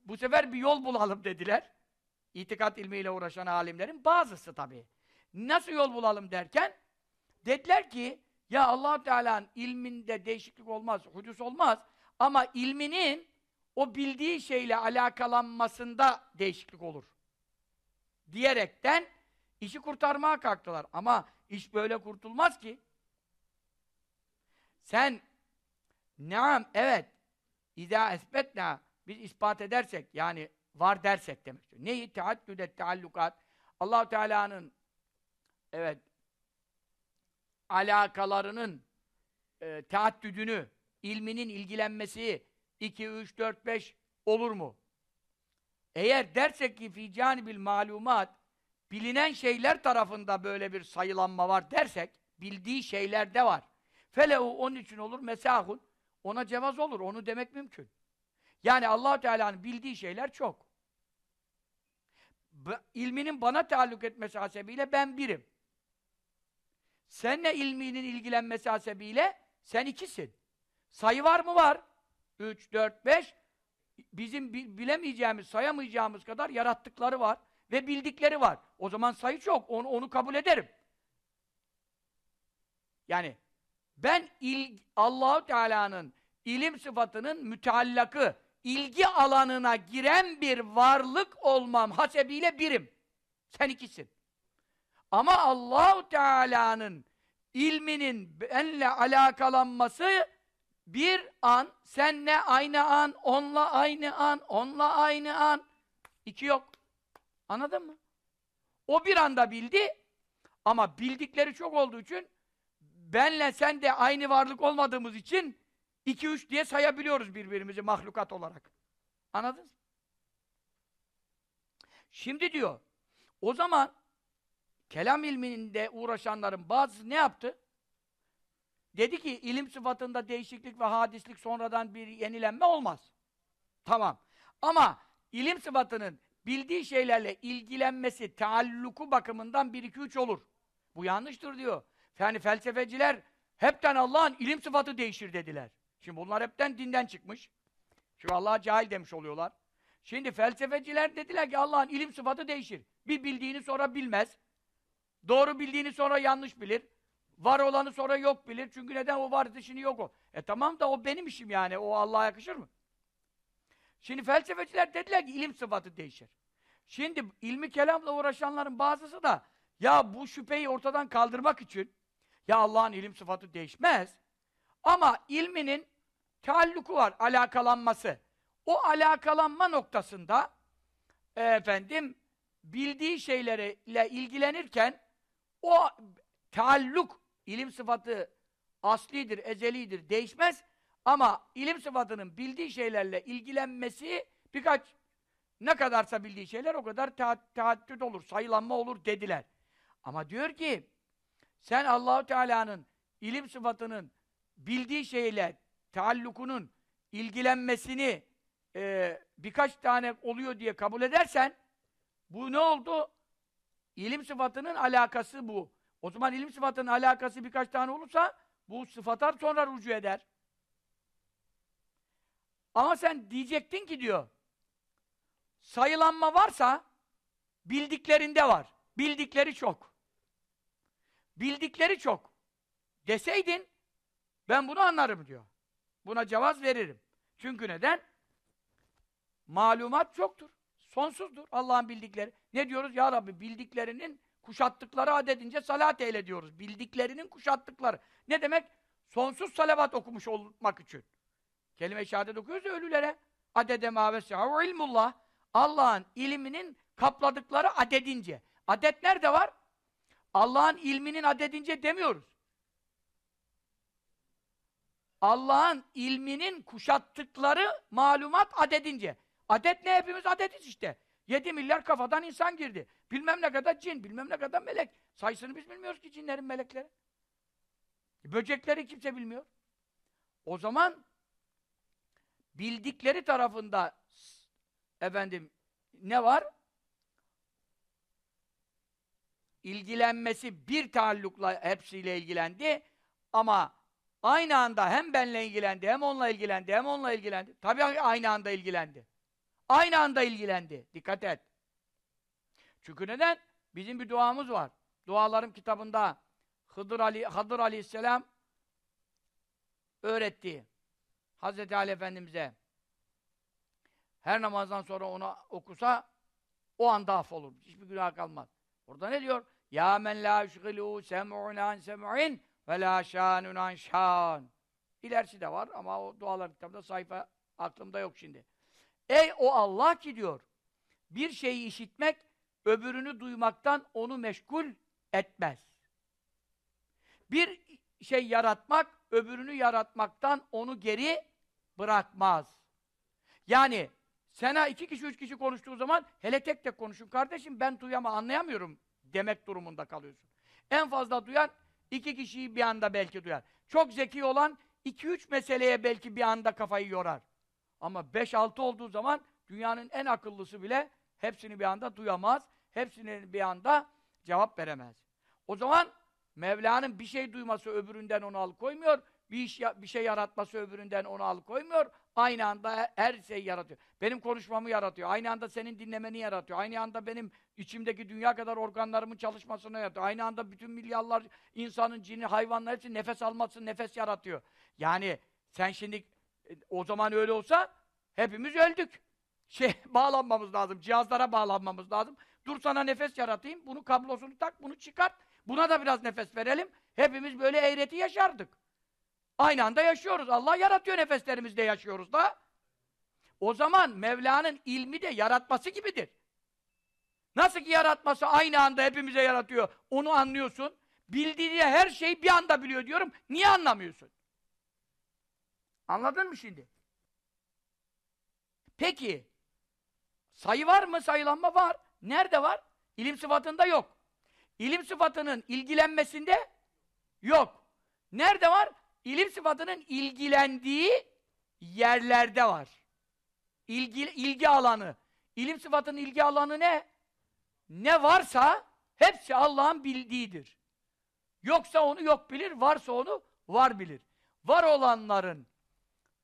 bu sefer bir yol bulalım dediler. İtikat ilmiyle uğraşan alimlerin bazısı tabii. Nasıl yol bulalım derken dediler ki ya Allah Teala'nın ilminde değişiklik olmaz, hudus olmaz ama ilminin o bildiği şeyle alakalanmasında değişiklik olur. Diyerekten işi kurtarmaya kalktılar. Ama iş böyle kurtulmaz ki. Sen Naam, evet. İza esbetna biz ispat edersek yani var dersek demek istiyor. Neyi? Teaddüdet teallukat. allah Teala'nın evet alakalarının e, teaddüdünü, ilminin ilgilenmesi 2, 3, 4, 5 olur mu? Eğer dersek ki fi canibil malumat bilinen şeyler tarafında böyle bir sayılanma var dersek bildiği şeylerde var. Felehu onun için olur mesahun ona cevaz olur. Onu demek mümkün. Yani allah Teala'nın bildiği şeyler çok. B ilminin bana taalluk etmesi hasebiyle ben birim. Senle ilminin ilgilenmesi hasebiyle sen ikisin. Sayı var mı? Var. Üç, dört, beş. Bizim bilemeyeceğimiz, sayamayacağımız kadar yarattıkları var. Ve bildikleri var. O zaman sayı çok. Onu, onu kabul ederim. Yani ben Allahu Teala'nın ilim sıfatının müteallakı, ilgi alanına giren bir varlık olmam hasebiyle birim. Sen ikisin. Ama Allahu Teala'nın ilminin benle alakalanması bir an, senle aynı an, onla aynı an, onla aynı an. iki yok. Anladın mı? O bir anda bildi ama bildikleri çok olduğu için benle sen de aynı varlık olmadığımız için iki üç diye sayabiliyoruz birbirimizi mahlukat olarak. Anladınız? Şimdi diyor, o zaman kelam ilminde uğraşanların bazısı ne yaptı? Dedi ki ilim sıfatında değişiklik ve hadislik sonradan bir yenilenme olmaz. Tamam. Ama ilim sıfatının bildiği şeylerle ilgilenmesi, taalluku bakımından bir iki üç olur. Bu yanlıştır diyor. Yani felsefeciler hepten Allah'ın ilim sıfatı değişir dediler. Şimdi bunlar hepten dinden çıkmış. Çünkü Allah'a cahil demiş oluyorlar. Şimdi felsefeciler dediler ki Allah'ın ilim sıfatı değişir. Bir bildiğini sonra bilmez. Doğru bildiğini sonra yanlış bilir. Var olanı sonra yok bilir. Çünkü neden o var dışını yok o. E tamam da o benim işim yani. O Allah'a yakışır mı? Şimdi felsefeciler dediler ki ilim sıfatı değişir. Şimdi ilmi kelamla uğraşanların bazısı da ya bu şüpheyi ortadan kaldırmak için ya Allah'ın ilim sıfatı değişmez. Ama ilminin taalluku var, alakalanması. O alakalanma noktasında e, efendim bildiği şeylerle ilgilenirken o Taalluk, ilim sıfatı aslidir, ezelidir, değişmez. Ama ilim sıfatının bildiği şeylerle ilgilenmesi birkaç ne kadarsa bildiği şeyler o kadar teaddüt olur, sayılanma olur dediler. Ama diyor ki sen Allahu Teala'nın ilim sıfatının bildiği şeyle taallukunun ilgilenmesini e, birkaç tane oluyor diye kabul edersen bu ne oldu? İlim sıfatının alakası bu. O zaman ilim sıfatının alakası birkaç tane olursa bu sıfatlar sonra rucu eder. Ama sen diyecektin ki diyor sayılanma varsa bildiklerinde var. Bildikleri çok. Bildikleri çok. Deseydin ben bunu anlarım diyor. Buna cevaz veririm. Çünkü neden? Malumat çoktur. Sonsuzdur Allah'ın bildikleri. Ne diyoruz? Ya Rabbi bildiklerinin kuşattıkları adedince salat eyle diyoruz. Bildiklerinin kuşattıkları. Ne demek? Sonsuz salavat okumuş olmak için. Kelime-i şehadet okuyoruz ya ölülere. Adede mâvesi ilmullah. Allah'ın ilminin kapladıkları adedince. Adet nerede var? Allah'ın ilminin adedince demiyoruz. Allah'ın ilminin kuşattıkları malumat adedince. Adet ne? Hepimiz adetiz işte. 7 milyar kafadan insan girdi. Bilmem ne kadar cin, bilmem ne kadar melek. Sayısını biz bilmiyoruz ki cinlerin, melekleri. Böcekleri kimse bilmiyor. O zaman bildikleri tarafında efendim ne var? İlgilenmesi bir taallukla hepsiyle ilgilendi ama aynı anda hem benle ilgilendi, hem onunla ilgilendi, hem onunla ilgilendi. Tabii aynı anda ilgilendi. Aynı anda ilgilendi. Dikkat et. Çünkü neden? Bizim bir duamız var. Dualarım kitabında Hıdır Ali Hıdır Aleyhisselam öğretti. Hazreti Ali Efendimize her namazdan sonra ona okusa o anda affolur. Hiçbir günah kalmaz. Orada ne diyor? Ya men la yushghilu sem'un an sem'in ve la şanun an şan. İlerisi de var ama o dualar kitabında sayfa aklımda yok şimdi. Ey o Allah ki diyor, bir şeyi işitmek, öbürünü duymaktan onu meşgul etmez. Bir şey yaratmak, öbürünü yaratmaktan onu geri bırakmaz. Yani sana iki kişi, üç kişi konuştuğu zaman hele tek tek konuşun. Kardeşim ben duyama anlayamıyorum demek durumunda kalıyorsun. En fazla duyan iki kişiyi bir anda belki duyar. Çok zeki olan iki üç meseleye belki bir anda kafayı yorar. Ama beş altı olduğu zaman dünyanın en akıllısı bile hepsini bir anda duyamaz. Hepsini bir anda cevap veremez. O zaman Mevla'nın bir şey duyması öbüründen onu alıkoymuyor. Bir, iş, bir şey yaratması öbüründen onu alıkoymuyor. Aynı anda her şeyi yaratıyor. Benim konuşmamı yaratıyor. Aynı anda senin dinlemeni yaratıyor. Aynı anda benim içimdeki dünya kadar organlarımın çalışmasını yaratıyor. Aynı anda bütün milyarlar insanın, cini, hayvanlar hepsi nefes alması, nefes yaratıyor. Yani sen şimdi e, o zaman öyle olsa hepimiz öldük. Şey bağlanmamız lazım. Cihazlara bağlanmamız lazım. Dur sana nefes yaratayım. Bunu kablosunu tak, bunu çıkart. Buna da biraz nefes verelim. Hepimiz böyle eğreti yaşardık. Aynı anda yaşıyoruz. Allah yaratıyor nefeslerimizde yaşıyoruz da. O zaman Mevla'nın ilmi de yaratması gibidir. Nasıl ki yaratması aynı anda hepimize yaratıyor. Onu anlıyorsun. Bildiği her şeyi bir anda biliyor diyorum. Niye anlamıyorsun? Anladın mı şimdi? Peki sayı var mı? Sayılanma var. Nerede var? İlim sıfatında yok. İlim sıfatının ilgilenmesinde yok. Nerede var? İlim sıfatının ilgilendiği yerlerde var. İlgi, ilgi alanı. İlim sıfatının ilgi alanı ne? Ne varsa hepsi Allah'ın bildiğidir. Yoksa onu yok bilir, varsa onu var bilir. Var olanların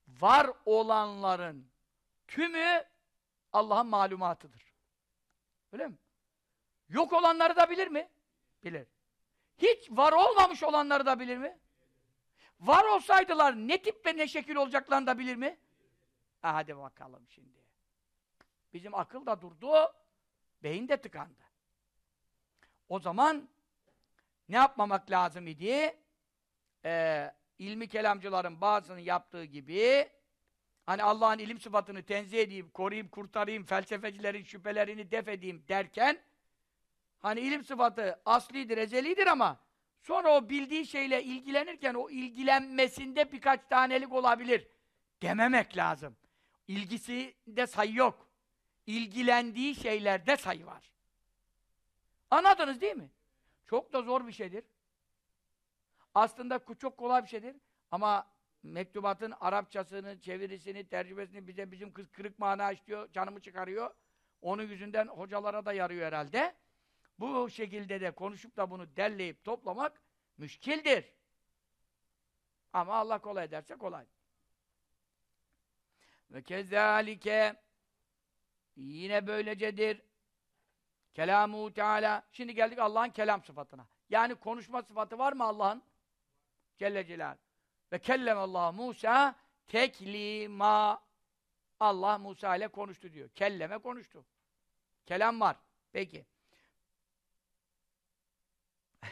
var olanların tümü Allah'ın malumatıdır. Öyle mi? Yok olanları da bilir mi? Bilir. Hiç var olmamış olanları da bilir mi? Var olsaydılar ne tip ve ne şekil olacaklarını da bilir mi? Ha, hadi bakalım şimdi. Bizim akıl da durdu, beyin de tıkandı. O zaman ne yapmamak lazım idi? Ee, ilmi kelamcıların bazısının yaptığı gibi hani Allah'ın ilim sıfatını tenzih edeyim, koruyayım, kurtarayım, felsefecilerin şüphelerini def edeyim derken hani ilim sıfatı aslidir, ezelidir ama Sonra o bildiği şeyle ilgilenirken o ilgilenmesinde birkaç tanelik olabilir. Dememek lazım. İlgisinde sayı yok. İlgilendiği şeylerde sayı var. Anladınız değil mi? Çok da zor bir şeydir. Aslında çok kolay bir şeydir. Ama mektubatın Arapçasını, çevirisini, tercümesini bize bizim kız kırık mana istiyor, canımı çıkarıyor. Onun yüzünden hocalara da yarıyor herhalde. Bu şekilde de konuşup da bunu derleyip toplamak müşkildir. Ama Allah kolay ederse kolay. Ve kezalike yine böylecedir. Kelamu Teala. Şimdi geldik Allah'ın kelam sıfatına. Yani konuşma sıfatı var mı Allah'ın? Celle Celal. Ve kellem Allah Musa teklima. Allah Musa ile konuştu diyor. Kelleme konuştu. Kelam var. Peki.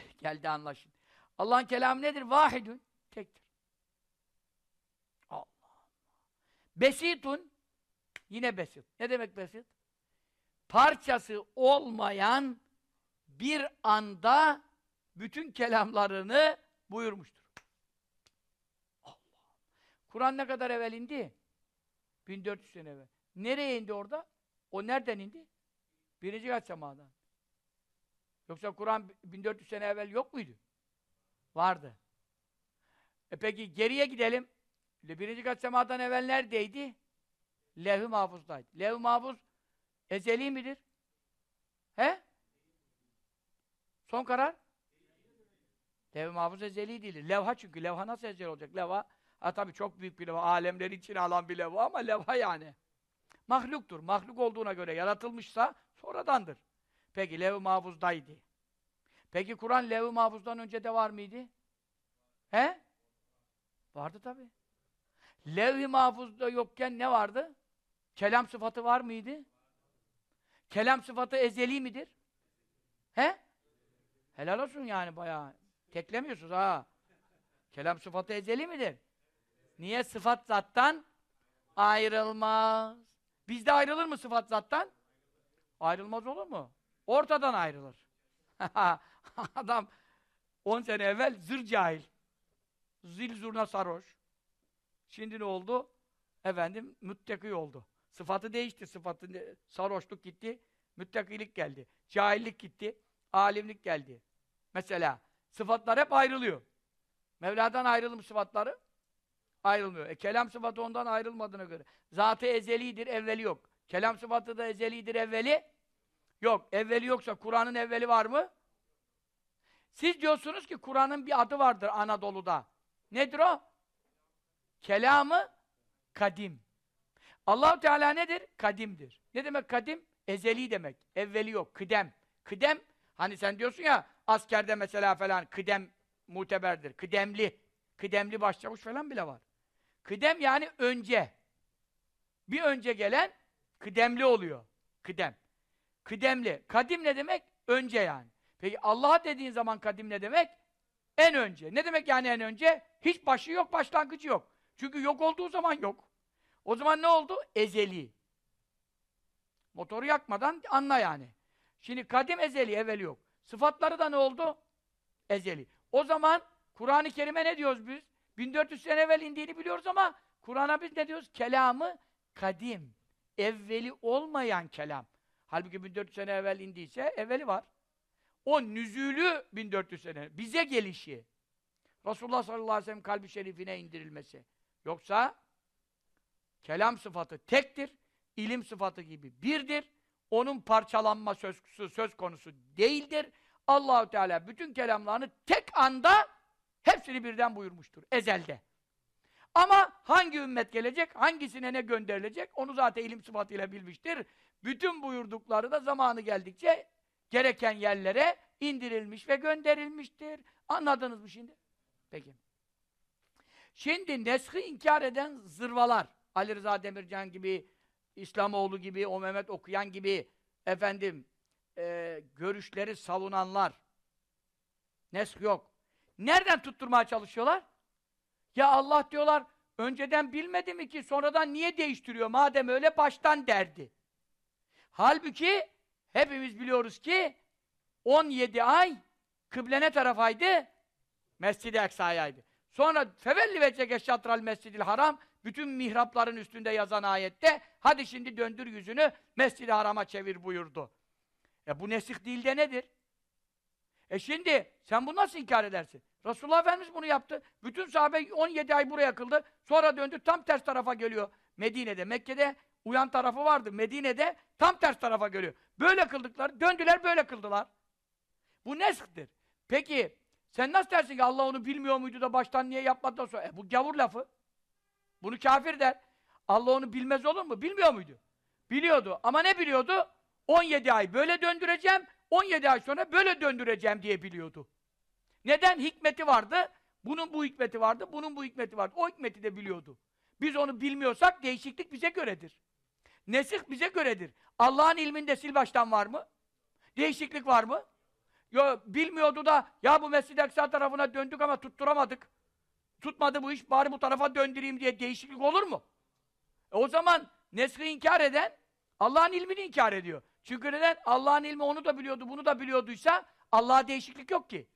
Geldi anlaşın. Allah'ın kelamı nedir? Vahidun. Tektir. Allah Allah. Besitun. Yine besit. Ne demek besit? Parçası olmayan bir anda bütün kelamlarını buyurmuştur. Allah. Kur'an ne kadar evvel indi? 1400 sene evvel. Nereye indi orada? O nereden indi? Birinci kat semadan. Yoksa Kur'an 1400 sene evvel yok muydu? Vardı. E peki geriye gidelim. Birinci kat semadan evvel neredeydi? Levh-i mahfuzdaydı. Levh-i mahfuz ezeli midir? He? Son karar? Levh-i mahfuz ezeli değildir. Levha çünkü. Levha nasıl ezeli olacak? Levha, ha tabii çok büyük bir levha. Alemleri içine alan bir levha ama levha yani. Mahluktur. Mahluk olduğuna göre yaratılmışsa sonradandır. Peki Lev-i Mahfuz'daydı. Peki Kur'an Lev-i Mahfuz'dan önce de var mıydı? He? Vardı tabi. Lev-i Mahfuz'da yokken ne vardı? Kelam sıfatı var mıydı? Kelam sıfatı ezeli midir? He? Helal olsun yani bayağı. Teklemiyorsunuz ha. Kelam sıfatı ezeli midir? Niye sıfat zattan ayrılmaz? Bizde ayrılır mı sıfat zattan? Ayrılmaz olur mu? Ortadan ayrılır. Adam 10 sene evvel zır cahil. Zil zurna sarhoş. Şimdi ne oldu? Efendim müttaki oldu. Sıfatı değişti. Sıfatı sarhoşluk gitti. Müttakilik geldi. Cahillik gitti. Alimlik geldi. Mesela sıfatlar hep ayrılıyor. Mevla'dan ayrılmış sıfatları ayrılmıyor. E kelam sıfatı ondan ayrılmadığına göre. Zatı ezelidir, evveli yok. Kelam sıfatı da ezelidir, evveli yok. Evveli yoksa Kur'an'ın evveli var mı? Siz diyorsunuz ki Kur'an'ın bir adı vardır Anadolu'da. Nedir o? Kelamı kadim. Allahu Teala nedir? Kadimdir. Ne demek kadim? Ezeli demek. Evveli yok. Kıdem. Kıdem, hani sen diyorsun ya askerde mesela falan kıdem muteberdir. Kıdemli. Kıdemli başçavuş falan bile var. Kıdem yani önce. Bir önce gelen kıdemli oluyor. Kıdem. Kıdemli. Kadim ne demek? Önce yani. Peki Allah'a dediğin zaman kadim ne demek? En önce. Ne demek yani en önce? Hiç başı yok, başlangıcı yok. Çünkü yok olduğu zaman yok. O zaman ne oldu? Ezeli. Motoru yakmadan anla yani. Şimdi kadim ezeli, evveli yok. Sıfatları da ne oldu? Ezeli. O zaman Kur'an-ı Kerim'e ne diyoruz biz? 1400 sene evvel indiğini biliyoruz ama Kur'an'a biz ne diyoruz? Kelamı kadim. Evveli olmayan kelam. Halbuki 1400 sene evvel indiyse evveli var. O nüzülü 1400 sene. Bize gelişi. Resulullah sallallahu aleyhi ve sellem kalbi şerifine indirilmesi. Yoksa kelam sıfatı tektir. ilim sıfatı gibi birdir. Onun parçalanma söz, söz konusu değildir. Allahu Teala bütün kelamlarını tek anda hepsini birden buyurmuştur ezelde. Ama hangi ümmet gelecek, hangisine ne gönderilecek onu zaten ilim sıfatıyla bilmiştir. Bütün buyurdukları da zamanı geldikçe gereken yerlere indirilmiş ve gönderilmiştir. Anladınız mı şimdi? Peki. Şimdi neshi inkar eden zırvalar, Ali Rıza Demircan gibi, İslamoğlu gibi, o Mehmet Okuyan gibi, efendim, e, görüşleri savunanlar, nesk yok. Nereden tutturmaya çalışıyorlar? Ya Allah diyorlar, önceden bilmedi mi ki, sonradan niye değiştiriyor? Madem öyle baştan derdi. Halbuki, hepimiz biliyoruz ki, 17 ay kıble ne tarafaydı? Mescid-i Eksa'yaydı. Sonra fevelli ve şatral mescidil haram bütün mihrapların üstünde yazan ayette hadi şimdi döndür yüzünü Mescid-i Haram'a çevir buyurdu. E bu nesih değil de nedir? E şimdi sen bunu nasıl inkar edersin? Resulullah Efendimiz bunu yaptı. Bütün sahabe 17 ay buraya kıldı. Sonra döndü tam ters tarafa geliyor. Medine'de, Mekke'de uyan tarafı vardı. Medine'de tam ters tarafa geliyor. Böyle kıldıkları, döndüler böyle kıldılar. Bu nesktir. Peki sen nasıl dersin ki Allah onu bilmiyor muydu da baştan niye yapmadı da sonra? E, bu gavur lafı. Bunu kafir der. Allah onu bilmez olur mu? Bilmiyor muydu? Biliyordu. Ama ne biliyordu? 17 ay böyle döndüreceğim, 17 ay sonra böyle döndüreceğim diye biliyordu. Neden? Hikmeti vardı. Bunun bu hikmeti vardı, bunun bu hikmeti vardı. O hikmeti de biliyordu. Biz onu bilmiyorsak değişiklik bize göredir. Nesih bize göredir. Allah'ın ilminde sil baştan var mı? Değişiklik var mı? Yo, bilmiyordu da ya bu Mescid-i Aksa tarafına döndük ama tutturamadık. Tutmadı bu iş bari bu tarafa döndüreyim diye değişiklik olur mu? E o zaman nesli inkar eden Allah'ın ilmini inkar ediyor. Çünkü neden? Allah'ın ilmi onu da biliyordu, bunu da biliyorduysa Allah'a değişiklik yok ki.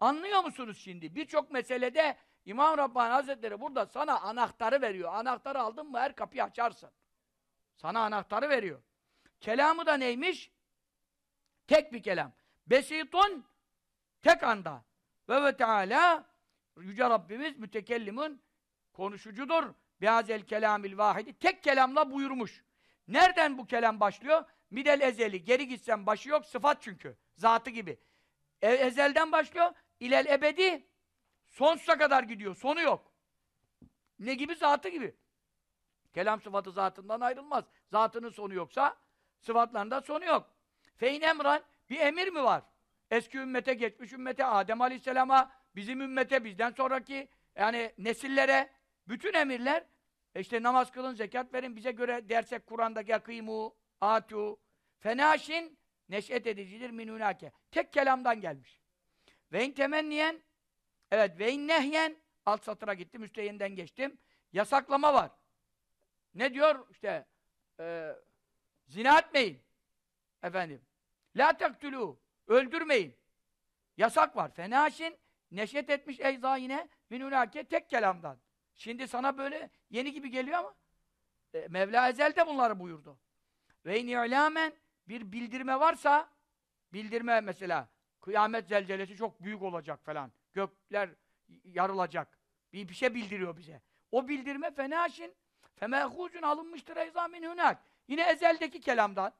Anlıyor musunuz şimdi? Birçok meselede İmam Rabbani Hazretleri burada sana anahtarı veriyor. Anahtarı aldın mı her kapıyı açarsın. Sana anahtarı veriyor. Kelamı da neymiş? Tek bir kelam. Besitun tek anda. Ve ve Teala Yüce Rabbimiz mütekellimun konuşucudur. Bihazel kelamil vahidi. Tek kelamla buyurmuş. Nereden bu kelam başlıyor? Midel ezeli. Geri gitsen başı yok. Sıfat çünkü. Zatı gibi. E ezelden başlıyor. İlel ebedi. Sonsuza kadar gidiyor. Sonu yok. Ne gibi? Zatı gibi. Kelam sıfatı zatından ayrılmaz. Zatının sonu yoksa sıfatlarında sonu yok. Feyn emran bir emir mi var? Eski ümmete, geçmiş ümmete, Adem Aleyhisselam'a, bizim ümmete, bizden sonraki yani nesillere bütün emirler e işte namaz kılın, zekat verin, bize göre dersek Kur'an'daki yakîmû, atu, fenaşin neş'et edicidir minunake. Tek kelamdan gelmiş. Ve in temenniyen evet ve in nehyen alt satıra gittim, üsteyinden geçtim. Yasaklama var. Ne diyor? İşte e, zina etmeyin. Efendim. La tektülû. Öldürmeyin. Yasak var. Fenaşin neşet etmiş eyza yine minunake tek kelamdan. Şimdi sana böyle yeni gibi geliyor ama e, Mevla ezelde bunları buyurdu. Ve in i'lamen bir bildirme varsa bildirme mesela kıyamet zelzelesi çok büyük olacak falan. Gökler yarılacak. Bir, bir şey bildiriyor bize. O bildirme fenaşin femehuzun alınmıştır eyza min hunak. Yine ezeldeki kelamdan.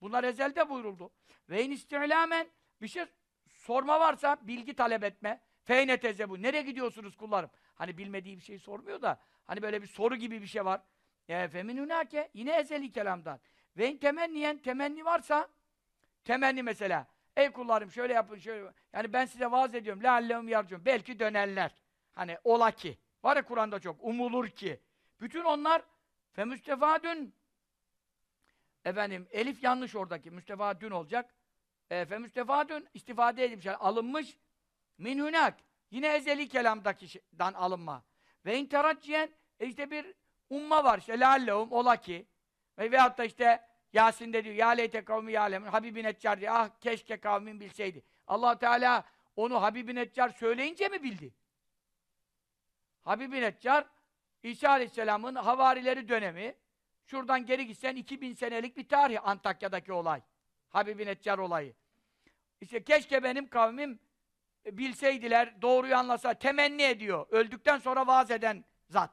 Bunlar ezelde buyuruldu. Ve in isti'lamen bir şey sorma varsa bilgi talep etme. Feyne teze bu. Nereye gidiyorsunuz kullarım? Hani bilmediği bir şey sormuyor da hani böyle bir soru gibi bir şey var. E, feminunake yine ezeli kelamdan. Ve in temenniyen temenni varsa temenni mesela. Ey kullarım şöyle yapın şöyle. Yani ben size vaaz ediyorum. Leallehum yarcun. Belki dönerler. Hani ola ki. Var ya Kur'an'da çok. Umulur ki. Bütün onlar femüstefadün efendim elif yanlış oradaki. Müstefadün olacak. E, femüstefadün istifade edilmiş. Yani alınmış min hunak. Yine ezeli kelamdaki'dan alınma. Ve interacciyen e işte bir umma var işte leallehum ola ki. Ve veyahut da işte Yasin'de diyor ya leyte kavmi yâlemin Habibin Neccar diyor. Ah keşke kavmin bilseydi. allah Teala onu Habibin Neccar söyleyince mi bildi? Habibin Neccar İsa Aleyhisselam'ın havarileri dönemi şuradan geri gitsen 2000 senelik bir tarih Antakya'daki olay. Habibin Neccar olayı. İşte keşke benim kavmim bilseydiler, doğruyu anlasa, temenni ediyor. Öldükten sonra vaaz eden zat.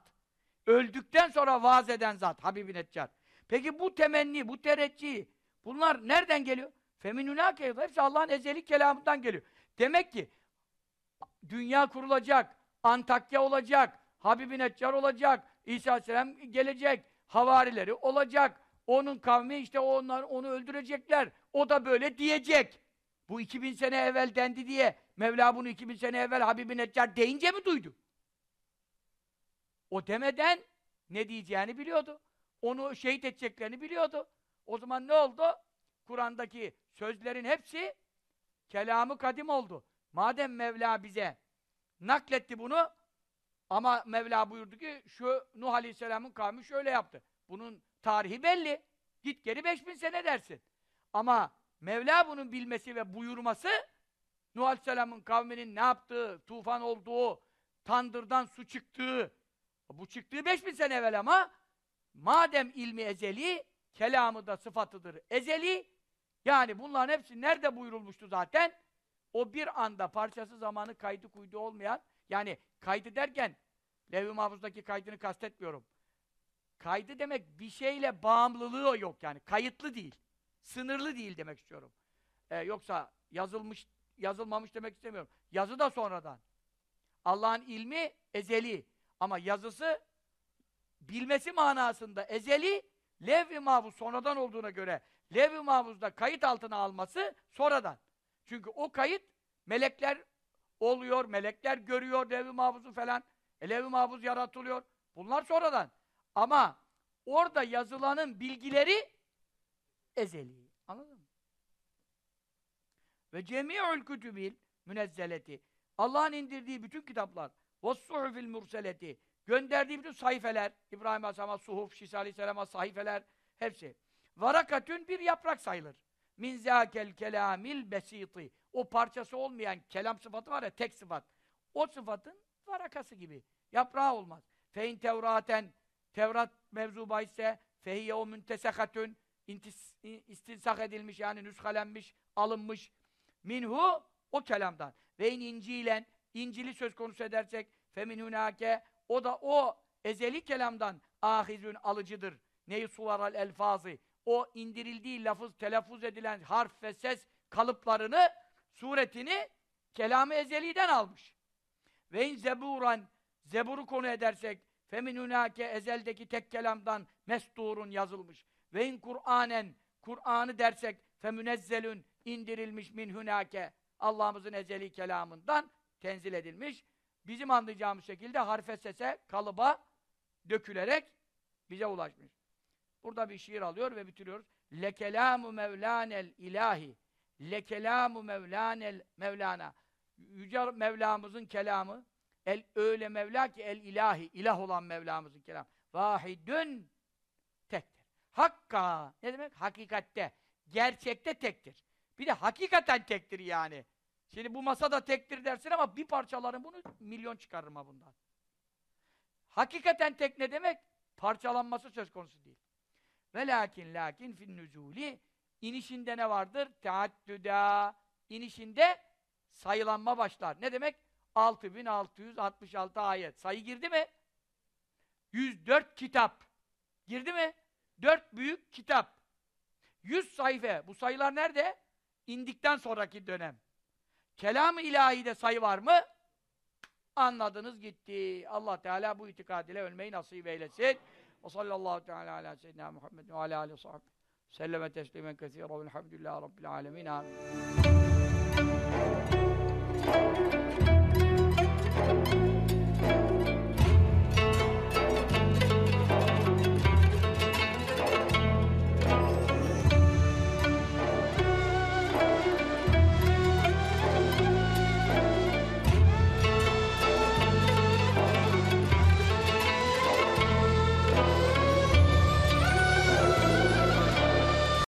Öldükten sonra vaaz eden zat, Habib-i Neccar. Peki bu temenni, bu tereccih, bunlar nereden geliyor? Feminunâke, hepsi Allah'ın ezeli kelamından geliyor. Demek ki dünya kurulacak, Antakya olacak, Habib-i Neccar olacak, İsa Aleyhisselam gelecek, havarileri olacak, onun kavmi işte onlar onu öldürecekler, o da böyle diyecek. Bu 2000 sene evvel dendi diye Mevla bunu 2000 sene evvel Habib-i Neccar deyince mi duydu? O demeden ne diyeceğini biliyordu. Onu şehit edeceklerini biliyordu. O zaman ne oldu? Kur'an'daki sözlerin hepsi kelamı kadim oldu. Madem Mevla bize nakletti bunu ama Mevla buyurdu ki şu Nuh Aleyhisselam'ın kavmi şöyle yaptı. Bunun tarihi belli. Git geri 5000 sene dersin. Ama Mevla bunun bilmesi ve buyurması Nuh Aleyhisselam'ın kavminin ne yaptığı, tufan olduğu, tandırdan su çıktığı, bu çıktığı 5000 sene evvel ama madem ilmi ezeli, kelamı da sıfatıdır ezeli, yani bunların hepsi nerede buyurulmuştu zaten? O bir anda parçası zamanı kaydı kuydu olmayan, yani kaydı derken Levh-i Mahfuz'daki kaydını kastetmiyorum. Kaydı demek bir şeyle bağımlılığı yok yani. Kayıtlı değil. Sınırlı değil demek istiyorum. Ee, yoksa yazılmış, yazılmamış demek istemiyorum. Yazı da sonradan. Allah'ın ilmi ezeli. Ama yazısı bilmesi manasında ezeli, levh-i mahfuz sonradan olduğuna göre levh-i mahfuzda kayıt altına alması sonradan. Çünkü o kayıt melekler oluyor, melekler görüyor levh-i mahfuzu falan. E, levh-i mahfuz yaratılıyor. Bunlar sonradan. Ama orada yazılanın bilgileri ezeli. Anladın mı? Ve cemi'ül kütübil münezzeleti. Allah'ın indirdiği bütün kitaplar. Ve suhufil murseleti. Gönderdiği bütün sayfeler. İbrahim Aleyhisselam'a suhuf, Şisa Aleyhisselam'a sayfeler. Hepsi. Varakatün bir yaprak sayılır. Min zâkel kelamil besiti o parçası olmayan kelam sıfatı var ya tek sıfat. O sıfatın varakası gibi. Yaprağı olmaz. Fein tevraten Tevrat mevzu bahisse fehiyye o müntesakatün istinsak edilmiş yani nüshalenmiş, alınmış minhu o kelamdan. Ve in incilen İncil'i söz konusu edersek femin hunake o da o ezeli kelamdan ahizün alıcıdır. Neyi suvaral elfazı o indirildiği lafız telaffuz edilen harf ve ses kalıplarını suretini kelamı ezeliden almış. Ve in zeburan zeburu konu edersek femin hunake ezeldeki tek kelamdan mesturun yazılmış. Ve in Kur'anen Kur'an'ı dersek femünezzelün indirilmiş min hunake Allah'ımızın ezeli kelamından tenzil edilmiş. Bizim anlayacağımız şekilde harfe sese, kalıba dökülerek bize ulaşmış. Burada bir şiir alıyor ve bitiriyoruz. Lekelamu mevlanel ilahi Lekelamu mevlanel mevlana Yüce Mevlamızın kelamı el öyle Mevla ki el ilahi ilah olan Mevlamızın kelamı. Vahidün tektir. Hakka ne demek? Hakikatte, gerçekte tektir. Bir de hakikaten tektir yani. Şimdi bu masada tektir dersin ama bir parçaların bunu milyon çıkarırım bundan. Hakikaten tek ne demek? Parçalanması söz konusu değil. Ve lakin lakin fin nüzuli inişinde ne vardır? Teaddüda inişinde sayılanma başlar. Ne demek? 6666 ayet. Sayı girdi mi? 104 kitap. Girdi mi? 4 büyük kitap. 100 sayfa. Bu sayılar nerede? İndikten sonraki dönem. Kelam-ı ilahide sayı var mı? Anladınız gitti. Allah Teala bu itikad ile ölmeyi nasip eylesin. Ve sallallahu teala ala seyyidina Muhammed ve ala aleyhi sahbihi selleme teslimen kesiren velhamdülillahi rabbil alemin. Amin.